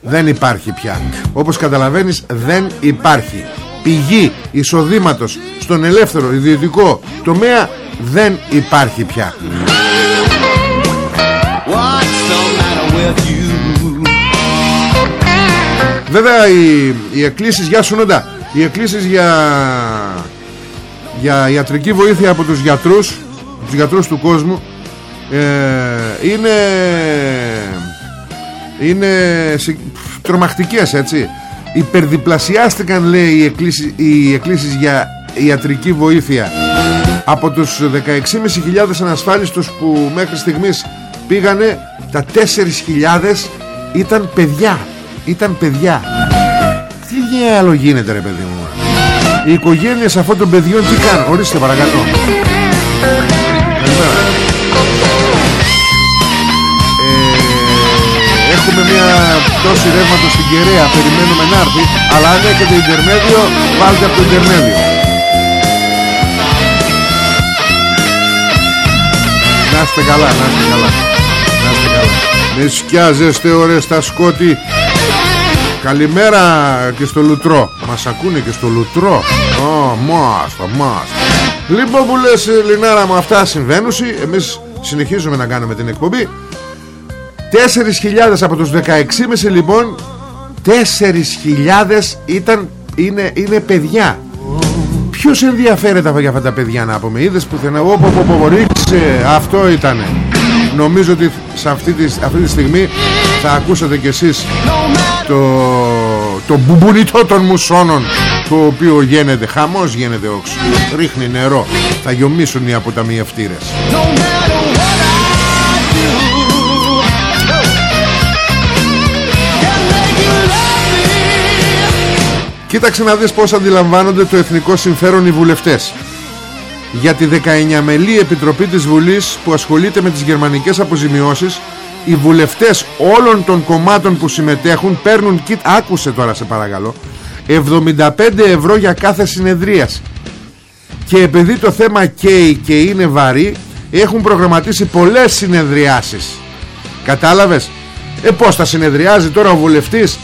B: δεν υπάρχει πια. Όπως καταλαβαίνεις δεν υπάρχει. Πηγή εισοδήματος στον ελεύθερο ιδιωτικό τομέα δεν υπάρχει πια Βέβαια οι, οι εκκλήσεις για Σουνόντα Οι εκκλήσεις για Για ιατρική βοήθεια από τους γιατρούς Τους γιατρούς του κόσμου ε, Είναι Είναι Τρομακτικές έτσι. Υπερδιπλασιάστηκαν λέει οι εκκλήσεις, οι εκκλήσεις για ιατρική βοήθεια. Από τους 16.500 ανασφάλιστους που μέχρι στιγμής πήγανε Τα 4.000 ήταν παιδιά Ήταν παιδιά. Τι άλλο γίνεται ρε παιδί μου; Οι οικογένειες αυτών των παιδιών τι κάνουν; Ορίστε παρακαλώ. Καλημέρα. Ε, Έχουμε μια πτώση ρεύματος στην Κεραία. Περιμένουμε να έρθει. Αλλά αν έχετε ιντερνέδιο Βάλτε από το ιντερνέδιο. Να είστε καλά, να είστε καλά. Να είστε καλά. Με σκιάζεστε ωραία στα σκότη Καλημέρα και στο Λουτρό. Μας ακούνε και στο Λουτρό. Ω, μάστα, μάστα. Λοιπόν που λες Λινάρα μου αυτά συμβαίνουν Εμείς συνεχίζουμε να κάνουμε την εκπομπή. 4.000 από τους 16,5 λοιπόν 4.000 ήταν, είναι, είναι παιδιά. Ποιος ενδιαφέρεται για αυτά τα παιδιά να πούμε Είδες πουθενά Όπο, όπο, ρίξε Αυτό ήτανε. Νομίζω ότι σε αυτή τη, αυτή τη στιγμή Θα ακούσατε κι εσείς Το, το μπουμπουλιτό των μουσώνων Το οποίο γίνεται Χαμός γίνεται όξο. Ρίχνει νερό Θα γιομίσουν οι αποταμιευτήρες. Κοίταξε να δεις πως αντιλαμβάνονται το εθνικό συμφέρον οι βουλευτές. Για τη 19 μελή επιτροπή της Βουλής που ασχολείται με τις γερμανικές αποζημιώσεις Οι βουλευτές όλων των κομμάτων που συμμετέχουν παίρνουν κοίτ... Άκουσε τώρα σε παρακαλώ. 75 ευρώ για κάθε συνεδρίαση και επειδή το θέμα καίει και είναι βαρύ έχουν προγραμματίσει πολλές συνεδριάσεις. Κατάλαβες; Ε πως θα συνεδριάζει τώρα ο βουλευτής;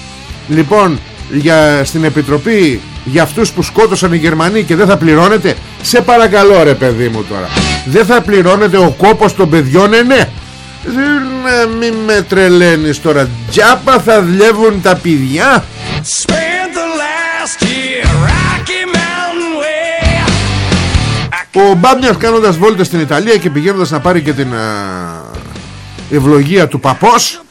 B: Λοιπόν για, στην Επιτροπή για αυτούς που σκότωσαν οι Γερμανοί και δεν θα πληρώνεται; Σε παρακαλώ ρε παιδί μου τώρα. Δεν θα πληρώνεται ο κόπος των παιδιών ε, ναι να μην με τρελαίνεις τώρα. Τζάπα θα δουλεύουν τα παιδιά.
C: Spent the last year Rocky Mountain way.
B: Ο Μπάμιας κάνοντας βόλτες στην Ιταλία Και πηγαίνοντας να πάρει και την α, Ευλογία του παπός.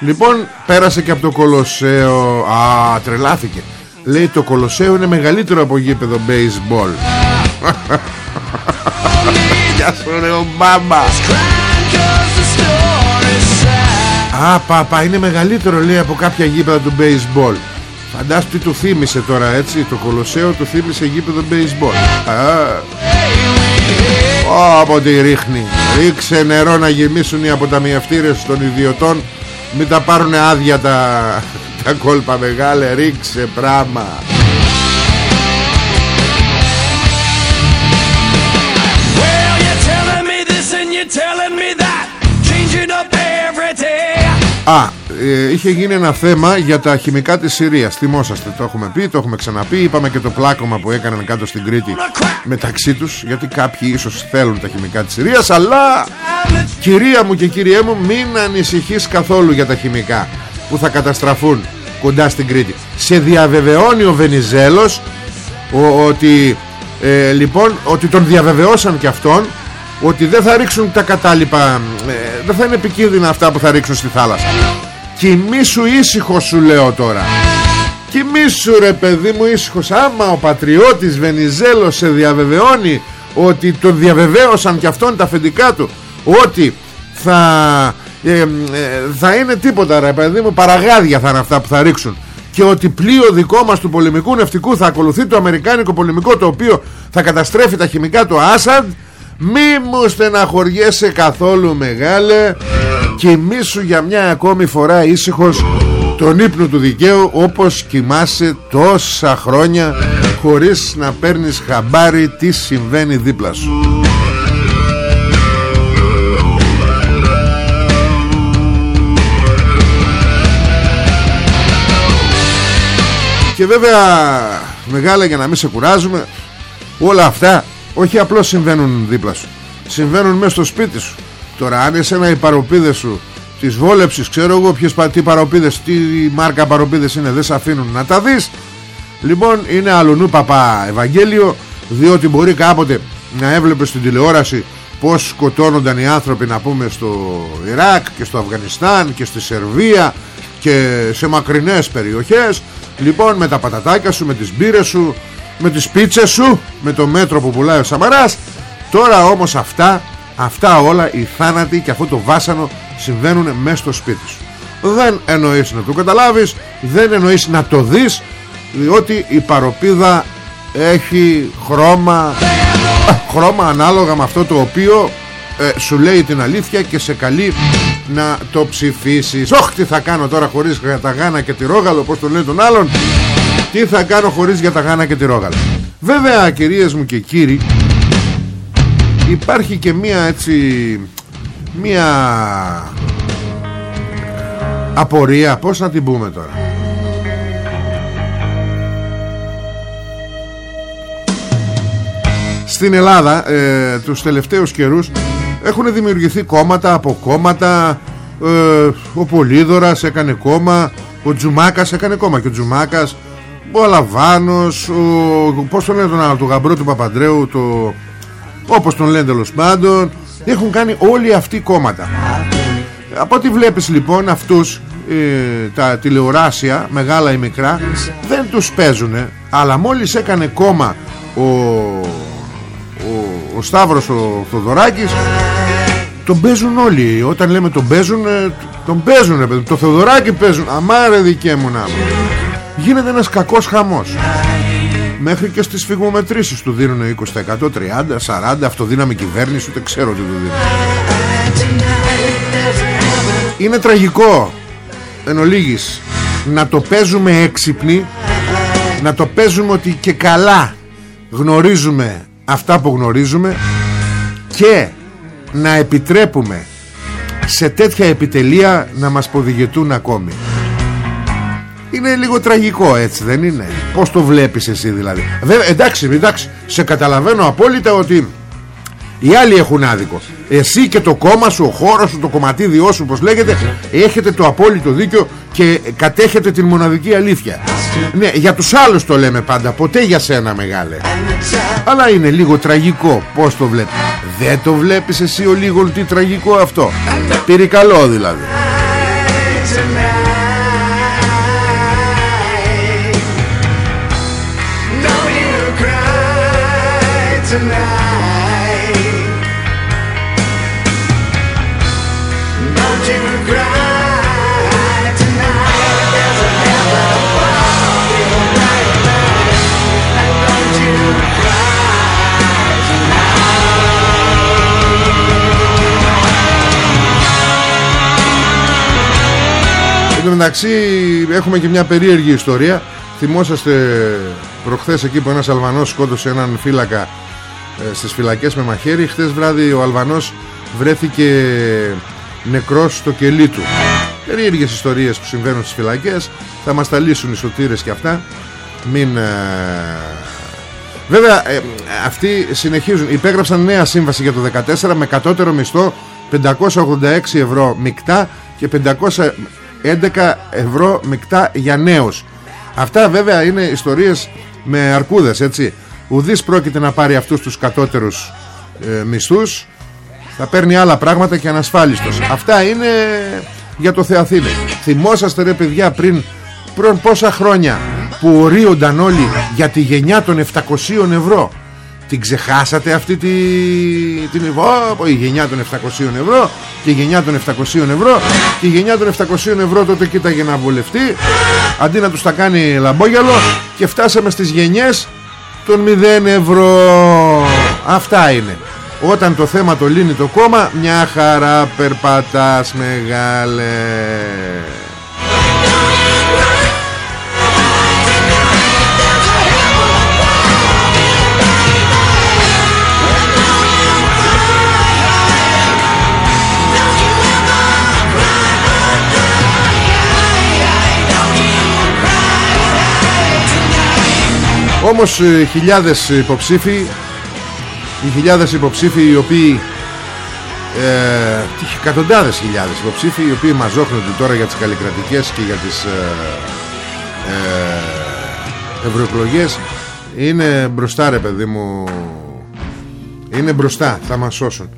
B: Λοιπόν πέρασε και από το Κολοσσέο. Α τρελάθηκε. Λέει το Κολοσσέο είναι μεγαλύτερο από γήπεδο baseball. [laughs] Γεια σου ρε ο Μπάμπα
C: sad.
B: Α, παπα, είναι μεγαλύτερο λέει από κάποια γήπεδα του baseball. Φαντάσου τι του θύμισε τώρα έτσι Το Κολοσσέο του θύμισε γήπεδο baseball Α, Ω, τι ρίχνει Ρίξε νερό να γεμίσουν οι αποταμιευτήρες των ιδιωτών Μην τα πάρουν άδεια τα, [laughs] τα κόλπα μεγάλε Ρίξε πράμα Α, ε, είχε γίνει ένα θέμα για τα χημικά της Συρίας. Θυμόσαστε, το έχουμε πει, το έχουμε ξαναπεί. Είπαμε και το πλάκωμα που έκαναν κάτω στην Κρήτη μεταξύ τους Γιατί κάποιοι ίσως θέλουν τα χημικά της Συρίας Αλλά, κυρία μου και κυριέ μου Μην ανησυχείς καθόλου για τα χημικά Που θα καταστραφούν κοντά στην Κρήτη. Σε διαβεβαιώνει ο Βενιζέλος ο, Ότι ε, λοιπόν, ότι τον διαβεβαιώσαν και αυτόν ότι δεν θα ρίξουν τα κατάλοιπα ε, δεν θα είναι επικίνδυνα αυτά που θα ρίξουν στη θάλασσα. Κοιμήσου ήσυχος σου λέω τώρα. Κοιμήσου ρε παιδί μου ήσυχος. Άμα ο πατριώτης Βενιζέλος σε διαβεβαιώνει ότι τον διαβεβαίωσαν και αυτόν τα αφεντικά του ότι θα, ε, ε, θα είναι τίποτα ρε παιδί μου παραγάδια θα είναι αυτά που θα ρίξουν. Και ότι πλοίο δικό μας του πολεμικού ναυτικού θα ακολουθεί το αμερικάνικο πολεμικό το οποίο θα καταστρέφει τα χημικά του Άσαντ μη μου στεναχωριέσαι καθόλου μεγάλε Κοιμήσου για μια ακόμη φορά ήσυχος τον ύπνο του δικαίου όπως κοιμάσαι τόσα χρόνια χωρίς να παίρνεις χαμπάρι τι συμβαίνει δίπλα σου. Και βέβαια μεγάλα για να μην σε κουράζουμε όλα αυτά όχι απλώς συμβαίνουν δίπλα σου. Συμβαίνουν μέσα στο σπίτι σου. Τώρα αν εσένα οι παροπίδες σου της βόλεψης ξέρω εγώ ποιες, πα- τι παροπίδες τι μάρκα παροπίδες είναι δεν σε αφήνουν να τα δεις. Λοιπόν είναι αλουνού παπά Ευαγγέλιο διότι μπορεί κάποτε να έβλεπες στην τηλεόραση πως σκοτώνονταν οι άνθρωποι να πούμε στο Ιράκ και στο Αφγανιστάν και στη Σερβία και σε μακρινές περιοχές. Λοιπόν με τα πατατάκια σου με τις μπύρες σου με τις πίτσες σου με το μέτρο που πουλάει ο Σαμαράς. Τώρα όμως αυτά αυτά όλα οι θάνατοι και αυτό το βάσανο συμβαίνουν μέσα στο σπίτι σου. Δεν εννοείς να το καταλάβεις δεν εννοείς να το δεις διότι η παροπίδα έχει χρώμα α, χρώμα ανάλογα με αυτό το οποίο ε, σου λέει την αλήθεια και σε καλεί να το ψηφίσεις. Όχι τι θα κάνω τώρα χωρίς για τα γάνα και τη ρόγαλο πως το λέει τον άλλον; Τι θα κάνω χωρίς για τα γάνα και τη ρόγαλο βέβαια κυρίες μου και κύριοι υπάρχει και μία έτσι μία απορία. Πως να την πούμε τώρα; Στην Ελλάδα ε, τους τελευταίους καιρούς έχουν δημιουργηθεί κόμματα από κόμματα. Ε, ο Πολύδωρας έκανε κόμμα ο Τζουμάκας έκανε κόμμα και ο Τζουμάκας ο Αλαβάνος ο, πως τον λένε τον άλλο το γαμπρό του Παπαντρέου το, όπως τον λένε τέλος πάντων έχουν κάνει όλοι αυτοί κόμματα από ό,τι βλέπεις λοιπόν αυτούς ε, τα τηλεοράσια μεγάλα ή μικρά δεν τους παίζουνε αλλά μόλις έκανε κόμμα ο, ο, ο Σταύρος ο Θοδωράκης τον παίζουν όλοι όταν λέμε τον παίζουν ε, τον παίζουν παιδί. το Θεοδωράκι παίζουν αμάρε δικέ μου να μου. Γίνεται ένας κακός χαμός. Μέχρι και στις φυγμομετρήσεις του δίνουν 20% 30, 40 αυτοδύναμη κυβέρνηση ούτε ξέρω τι του δίνουν. Είναι τραγικό εν ολίγης να το παίζουμε έξυπνοι να το παίζουμε ότι και καλά γνωρίζουμε αυτά που γνωρίζουμε και να επιτρέπουμε σε τέτοια επιτελεία να μας ποδηγετούν ακόμη είναι λίγο τραγικό έτσι δεν είναι; Πως το βλέπεις εσύ δηλαδή; Βέβαια εντάξει εντάξει Σε καταλαβαίνω απόλυτα ότι οι άλλοι έχουν άδικο. Εσύ και το κόμμα σου, ο χώρος σου, το κομματίδιό σου Όπως λέγεται Έχετε το απόλυτο δίκιο Και κατέχετε την μοναδική αλήθεια. Ναι για τους άλλους το λέμε πάντα Ποτέ για σένα μεγάλε. Αλλά είναι λίγο τραγικό Πως το βλέπεις. Δεν το βλέπεις εσύ ο λίγο τι τραγικό αυτό Πήρε καλό δηλαδή Εν τω μεταξύ έχουμε και μια περίεργη ιστορία. Θυμόσαστε προχθές εκεί που ένας Αλβανός σκότωσε έναν φύλακα ε, στις φυλακές με μαχαίρι. Χθες βράδυ ο Αλβανός βρέθηκε νεκρός στο κελί του. Περίεργες ιστορίες που συμβαίνουν στις φυλακές. Θα μας τα λύσουν οι σωτήρες και αυτά. Μην... ε, Βέβαια ε, αυτοί συνεχίζουν. Υπέγραψαν νέα σύμβαση για το 14 Με κατώτερο μισθό 586 ευρώ μεικτά Και 511 ευρώ μεικτά για νέους. Αυτά βέβαια είναι ιστορίες με αρκούδες έτσι Ουδής πρόκειται να πάρει αυτούς τους κατώτερους ε, μισθούς. Θα παίρνει άλλα πράγματα και ανασφάλιστος. Αυτά είναι για το Θεαθήνε. Θυμόσαστε ρε παιδιά πριν, πριν πόσα χρόνια Που ορίονταν όλοι για τη γενιά των 700 ευρώ. Την ξεχάσατε αυτή τη, την Ω, η γενιά των 700 ευρώ και η γενιά των 700 ευρώ. Και η γενιά των 700 ευρώ τότε κοίταγε να βολευτεί αντί να τους τα κάνει λαμπόγιαλο και φτάσαμε στις γενιές των 0 ευρώ. Αυτά είναι. Όταν το θέμα το λύνει το κόμμα μια χαρά περπατάς μεγάλε Όμως ε, χιλιάδες υποψήφοι Οι χιλιάδες υποψήφοι οι οποίοι ε, Εκατοντάδες χιλιάδες υποψήφοι Οι οποίοι μαζόχνονται τώρα για τις καλλικρατικές Και για τις ε, ε, ευρωεκλογές Είναι μπροστά ρε παιδί μου. Είναι μπροστά Θα μας σώσουν.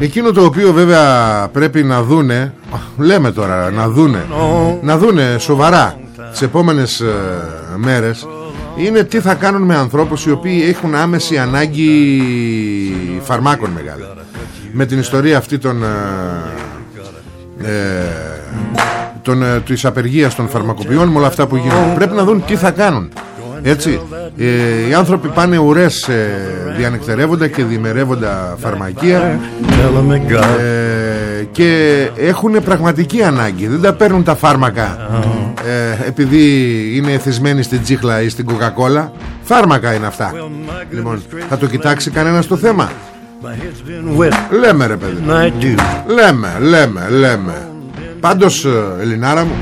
B: Εκείνο το οποίο βέβαια πρέπει να δούνε Λέμε τώρα να δούνε Να δούνε σοβαρά Τις επόμενες ε, μέρες είναι τι θα κάνουν με ανθρώπους οι οποίοι έχουν άμεση ανάγκη φαρμάκων μεγάλη. Με την ιστορία αυτή των, ε, ε, των, ε, της απεργίας των φαρμακοποιών με όλα αυτά που γίνονται πρέπει να δουν τι θα κάνουν. Έτσι ε, οι άνθρωποι πάνε ουρές σε διανεκτερεύοντα και διμερεύοντα φαρμακεία. Ε, και έχουν πραγματική ανάγκη. Δεν τα παίρνουν τα φάρμακα ε, επειδή είναι εθισμένοι στην τσίχλα ή στην κοκακόλα φάρμακα είναι αυτά. Λοιπόν θα το κοιτάξει κανένας το θέμα. Λέμε ρε παιδί λέμε λέμε λέμε. Πάντως ε, Ελληνάρα μου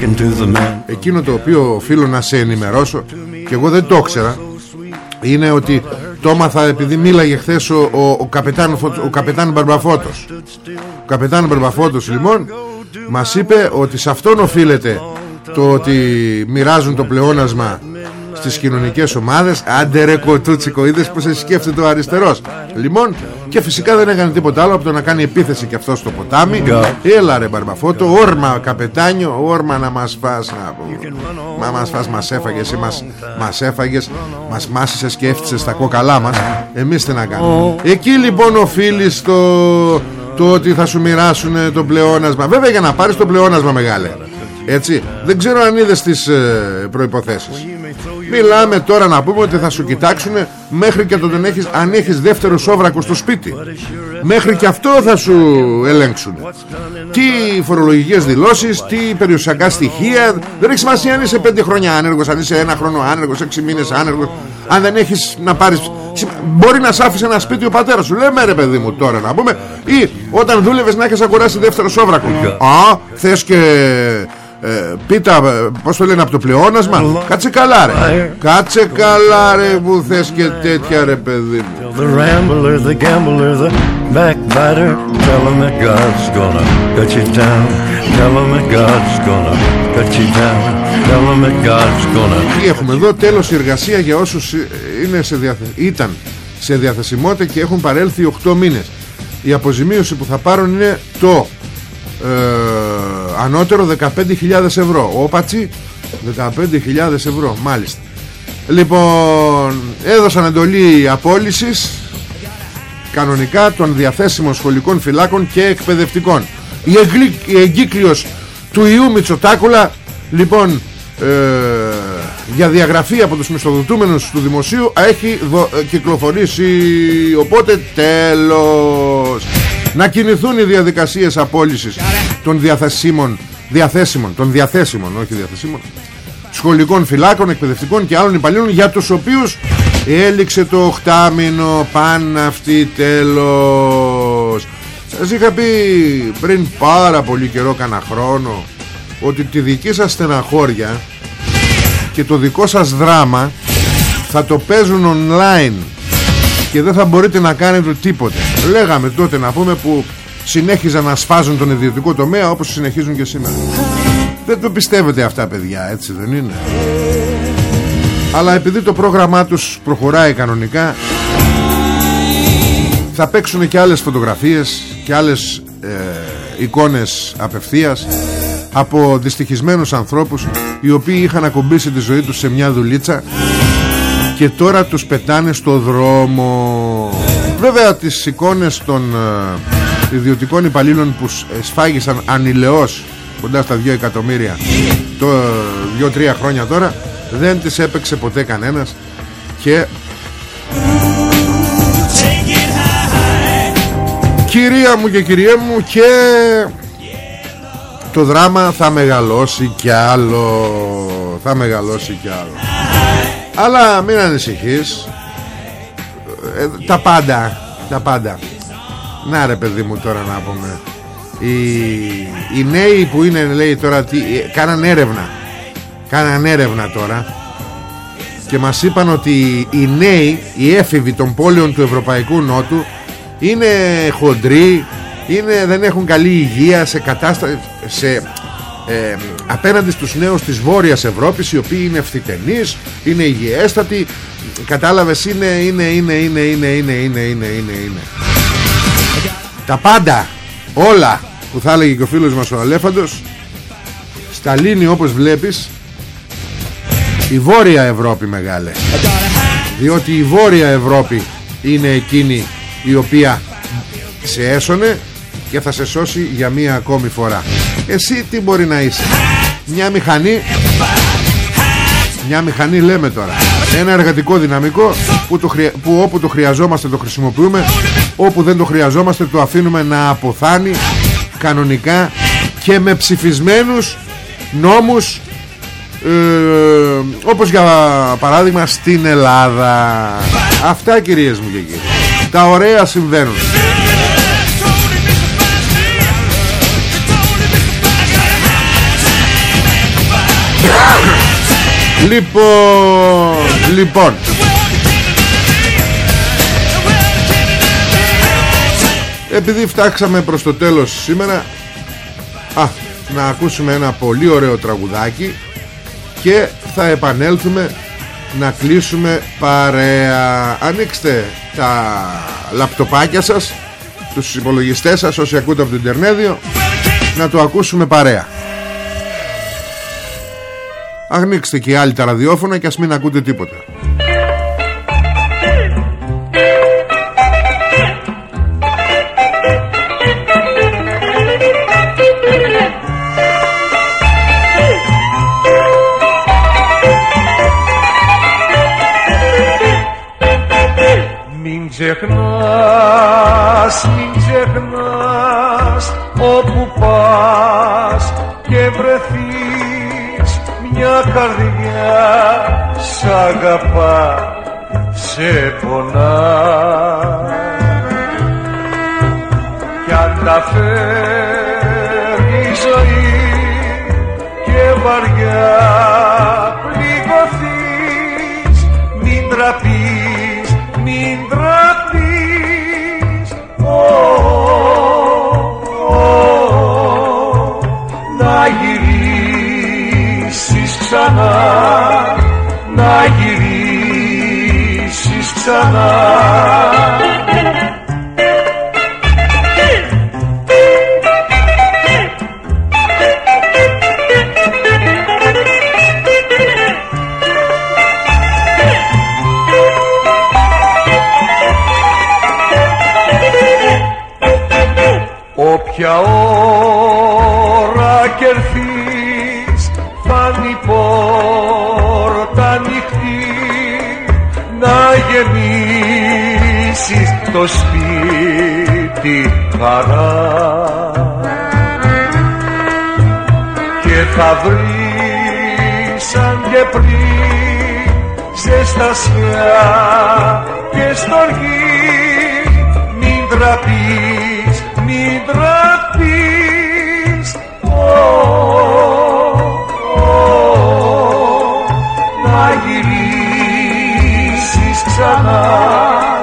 B: Εκείνο το οποίο οφείλω να σε ενημερώσω Και εγώ δεν το ήξερα Είναι ότι το έμαθα επειδή μίλαγε χθες ο, ο, ο, καπετάν, ο καπετάν Μπαρμπαφώτος. Ο καπετάν Μπαρμπαφώτος λοιπόν Μας είπε ότι σε αυτόν οφείλεται Το ότι μοιράζουν το πλεόνασμα στις κοινωνικές ομάδες. Άντε ρε κοτούτσικο είδες πως εσύ σκέφτεται ο αριστερός. Λοιπόν και φυσικά δεν έκανε τίποτα άλλο από το να κάνει επίθεση και αυτό στο ποτάμι. Έλα ρε Μπαρμπαφώτο Όρμα καπετάνιο Όρμα να μας φας να... Μα μας φας μας έφαγες ή μας, μας έφαγες Μας μάσησες και έφτισες τα κόκαλά μας. Εμείς τι να κάνουμε. Εκεί λοιπόν οφείλει το, το ότι θα σου μοιράσουν το πλεόνασμα. Βέβαια για να πάρεις το πλεόνασμα μεγάλε. Έτσι. Δεν ξέρω αν είδες τις ε, προϋποθέσεις Μιλάμε τώρα να πούμε ότι θα σου κοιτάξουν μέχρι και το τον έχεις, αν έχεις δεύτερο σόβρακο στο σπίτι. Μέχρι και αυτό θα σου ελέγξουν. Τι φορολογικές δηλώσεις, τι περιουσιακά στοιχεία. Δεν έχει σημασία αν είσαι πέντε χρόνια άνεργος, αν είσαι ένα χρόνο άνεργος, έξι μήνες άνεργος. Αν δεν έχεις να πάρεις... Μπορεί να σ' άφησε ένα σπίτι ο πατέρας σου. Λέμε ρε παιδί μου τώρα να πούμε. Ή όταν δούλευες να έχεις αγοράσει δεύτερο σόβρακο. Α, θες και ε, πίτα, ε, πώς το λένε από το πλεόνασμα; Κάτσε καλά ρε Κάτσε καλά ρε που θες και τέτοια ρε παιδί μου
E: The rambler, the gambler, the backbiter. Tell him that God's gonna cut you down. Tell him that God's gonna cut you down. Tell him that God's gonna.
B: Τι έχουμε εδώ τέλος η εργασία για όσους ε, είναι σε διαθε... ήταν σε διαθεσιμότητα και έχουν παρέλθει 8 μήνες η αποζημίωση που θα πάρουν είναι το ε, ανώτερο 15.000 ευρώ. Ο Πατσί 15.000 ευρώ. Μάλιστα. Λοιπόν έδωσαν εντολή απόλυσης κανονικά των διαθέσιμων σχολικών φυλάκων και εκπαιδευτικών. Η, εγκλή, η εγκύκλειος του Ιού Μητσοτάκουλα λοιπόν ε, για διαγραφή από τους μισθοδοτούμενους του δημοσίου έχει δο, ε, κυκλοφορήσει. Οπότε τέλος να κινηθούν οι διαδικασίες απόλυσης των διαθέσιμων διαθέσιμων, των διαθέσιμων όχι διαθέσιμων σχολικών φυλάκων, εκπαιδευτικών και άλλων υπαλλήλων για τους οποίους έληξε το οχτάμινο παν αυτή τέλος σας είχα πει πριν πάρα πολύ καιρό κανένα χρόνο ότι τη δική σας στεναχώρια και το δικό σας δράμα θα το παίζουν online και δεν θα μπορείτε να κάνετε τίποτε. Λέγαμε τότε να πούμε που συνέχιζαν να σφάζουν τον ιδιωτικό τομέα όπως συνεχίζουν και σήμερα. Δεν το πιστεύετε αυτά παιδιά έτσι δεν είναι; Αλλά επειδή το πρόγραμμά τους προχωράει κανονικά θα παίξουν και άλλες φωτογραφίες και άλλες ε, εικόνες απευθείας από δυστυχισμένους ανθρώπους οι οποίοι είχαν ακομπήσει τη ζωή τους σε μια δουλίτσα και τώρα τους πετάνε στο δρόμο. Βέβαια τις εικόνες των ε, ιδιωτικών υπαλλήλων που σφάγισαν ανηλεώς κοντά στα 2 εκατομμύρια το 2-3 χρόνια τώρα δεν τις έπαιξε ποτέ κανένας και κυρία μου και κυρία μου και το δράμα θα μεγαλώσει κι άλλο θα μεγαλώσει κι άλλο αλλά μην ανησυχείς. Ε, τα πάντα τα πάντα. Να ρε παιδί μου τώρα να πούμε. Οι, οι νέοι που είναι λέει τώρα τι, ε, κάναν έρευνα. Κάναν έρευνα τώρα. Και μας είπαν ότι οι νέοι οι έφηβοι των πόλεων του Ευρωπαϊκού Νότου είναι χοντροί είναι, δεν έχουν καλή υγεία σε κατάσταση σε, ε, απέναντι στους νέους της Βόρειας Ευρώπης οι οποίοι είναι ευθυτενείς είναι υγιέστατοι. Κατάλαβες είναι είναι είναι είναι είναι είναι είναι είναι είναι είναι. Τα πάντα όλα που θα έλεγε και ο φίλος μας ο Αλέφαντος στα λύνει όπως βλέπεις η Βόρεια Ευρώπη μεγάλε. Διότι η Βόρεια Ευρώπη είναι εκείνη η οποία σε έσωνε και θα σε σώσει για μία ακόμη φορά εσύ τι μπορεί να είσαι; Μια μηχανή. Μια μηχανή λέμε τώρα. Ένα εργατικό δυναμικό που, το χρεια... που όπου το χρειαζόμαστε το χρησιμοποιούμε όπου δεν το χρειαζόμαστε το αφήνουμε να αποθάνει κανονικά και με ψηφισμένους νόμους ε, όπως για παράδειγμα στην Ελλάδα. Αυτά κυρίες μου και κύριοι. Τα ωραία συμβαίνουν Λοιπόν Λοιπόν. Επειδή φτάξαμε προς το τέλος σήμερα Α, να ακούσουμε ένα πολύ ωραίο τραγουδάκι Και θα επανέλθουμε να κλείσουμε παρέα. Ανοίξτε τα λαπτοπάκια σας Τους υπολογιστές σας όσοι ακούτε από το Ιντερνέδιο Να το ακούσουμε παρέα Αγνίξτε και άλλοι τα ραδιόφωνα και ας μην ακούτε τίποτα
E: দেখো না γεμίσεις το σπίτι χαρά. Και θα βρεις σαν και πριν ζεστασιά και στοργή μην τραπείς, μην τραπείς. Ω, ω, να γυρίσεις ξανά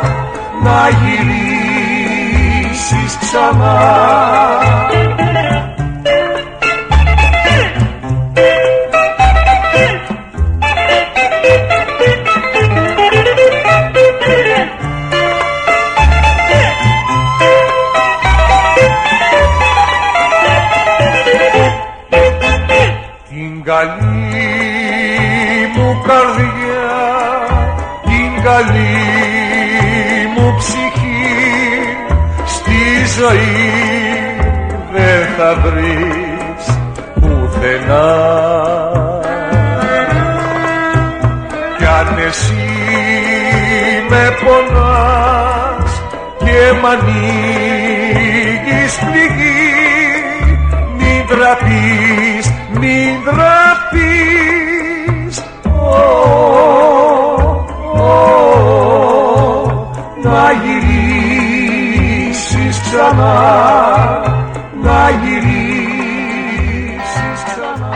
E: να γυρίσεις ξανά. Την καλή μου καρδιά, την καλή ζωή δεν θα βρεις πουθενά. Κι αν εσύ με πονάς και μ' ξανά να γυρίσεις ξανά.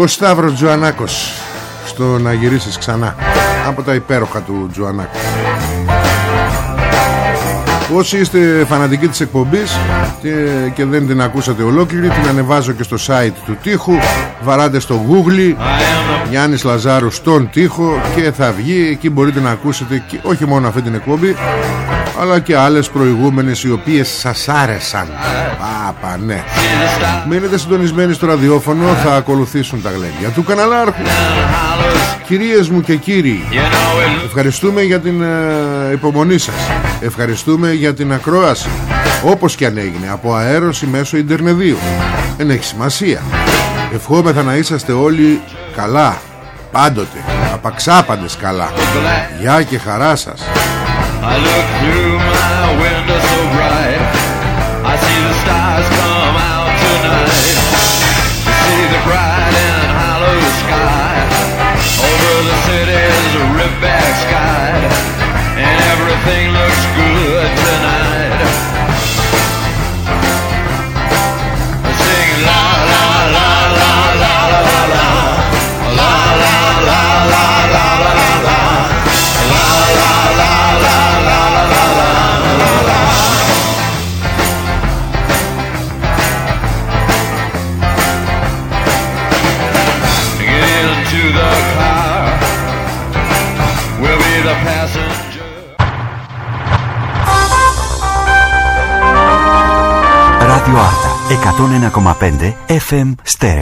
B: Ο Σταύρος Τζουανάκος Στο να γυρίσεις ξανά Από τα υπέροχα του Τζουανάκου Όσοι είστε φανατικοί της εκπομπής και, και δεν την ακούσατε ολόκληρη Την ανεβάζω και στο site του τείχου. Βαράτε στο Google Γιάννης Λαζάρου στον τοίχο Και θα βγει. Εκεί μπορείτε να ακούσετε και, Όχι μόνο αυτή την εκπομπή Αλλά και άλλες προηγούμενες Οι οποίες σας άρεσαν. Πάπα ναι. Μείνετε συντονισμένοι στο ραδιόφωνο Θα ακολουθήσουν τα γλέντια του καναλάρχου Κυρίες μου και κύριοι Ευχαριστούμε για την ε, υπομονή σας Ευχαριστούμε για την ακρόαση. Όπως και αν έγινε Από αέρωση μέσω Ιντερνεδίου. Δεν έχει σημασία. Ευχόμεθα να είσαστε όλοι καλά. Πάντοτε Απαξάπαντες καλά. Γεια και χαρά σας.
F: I look through my window
A: εκατόν ενα κομματάρια FM Ste.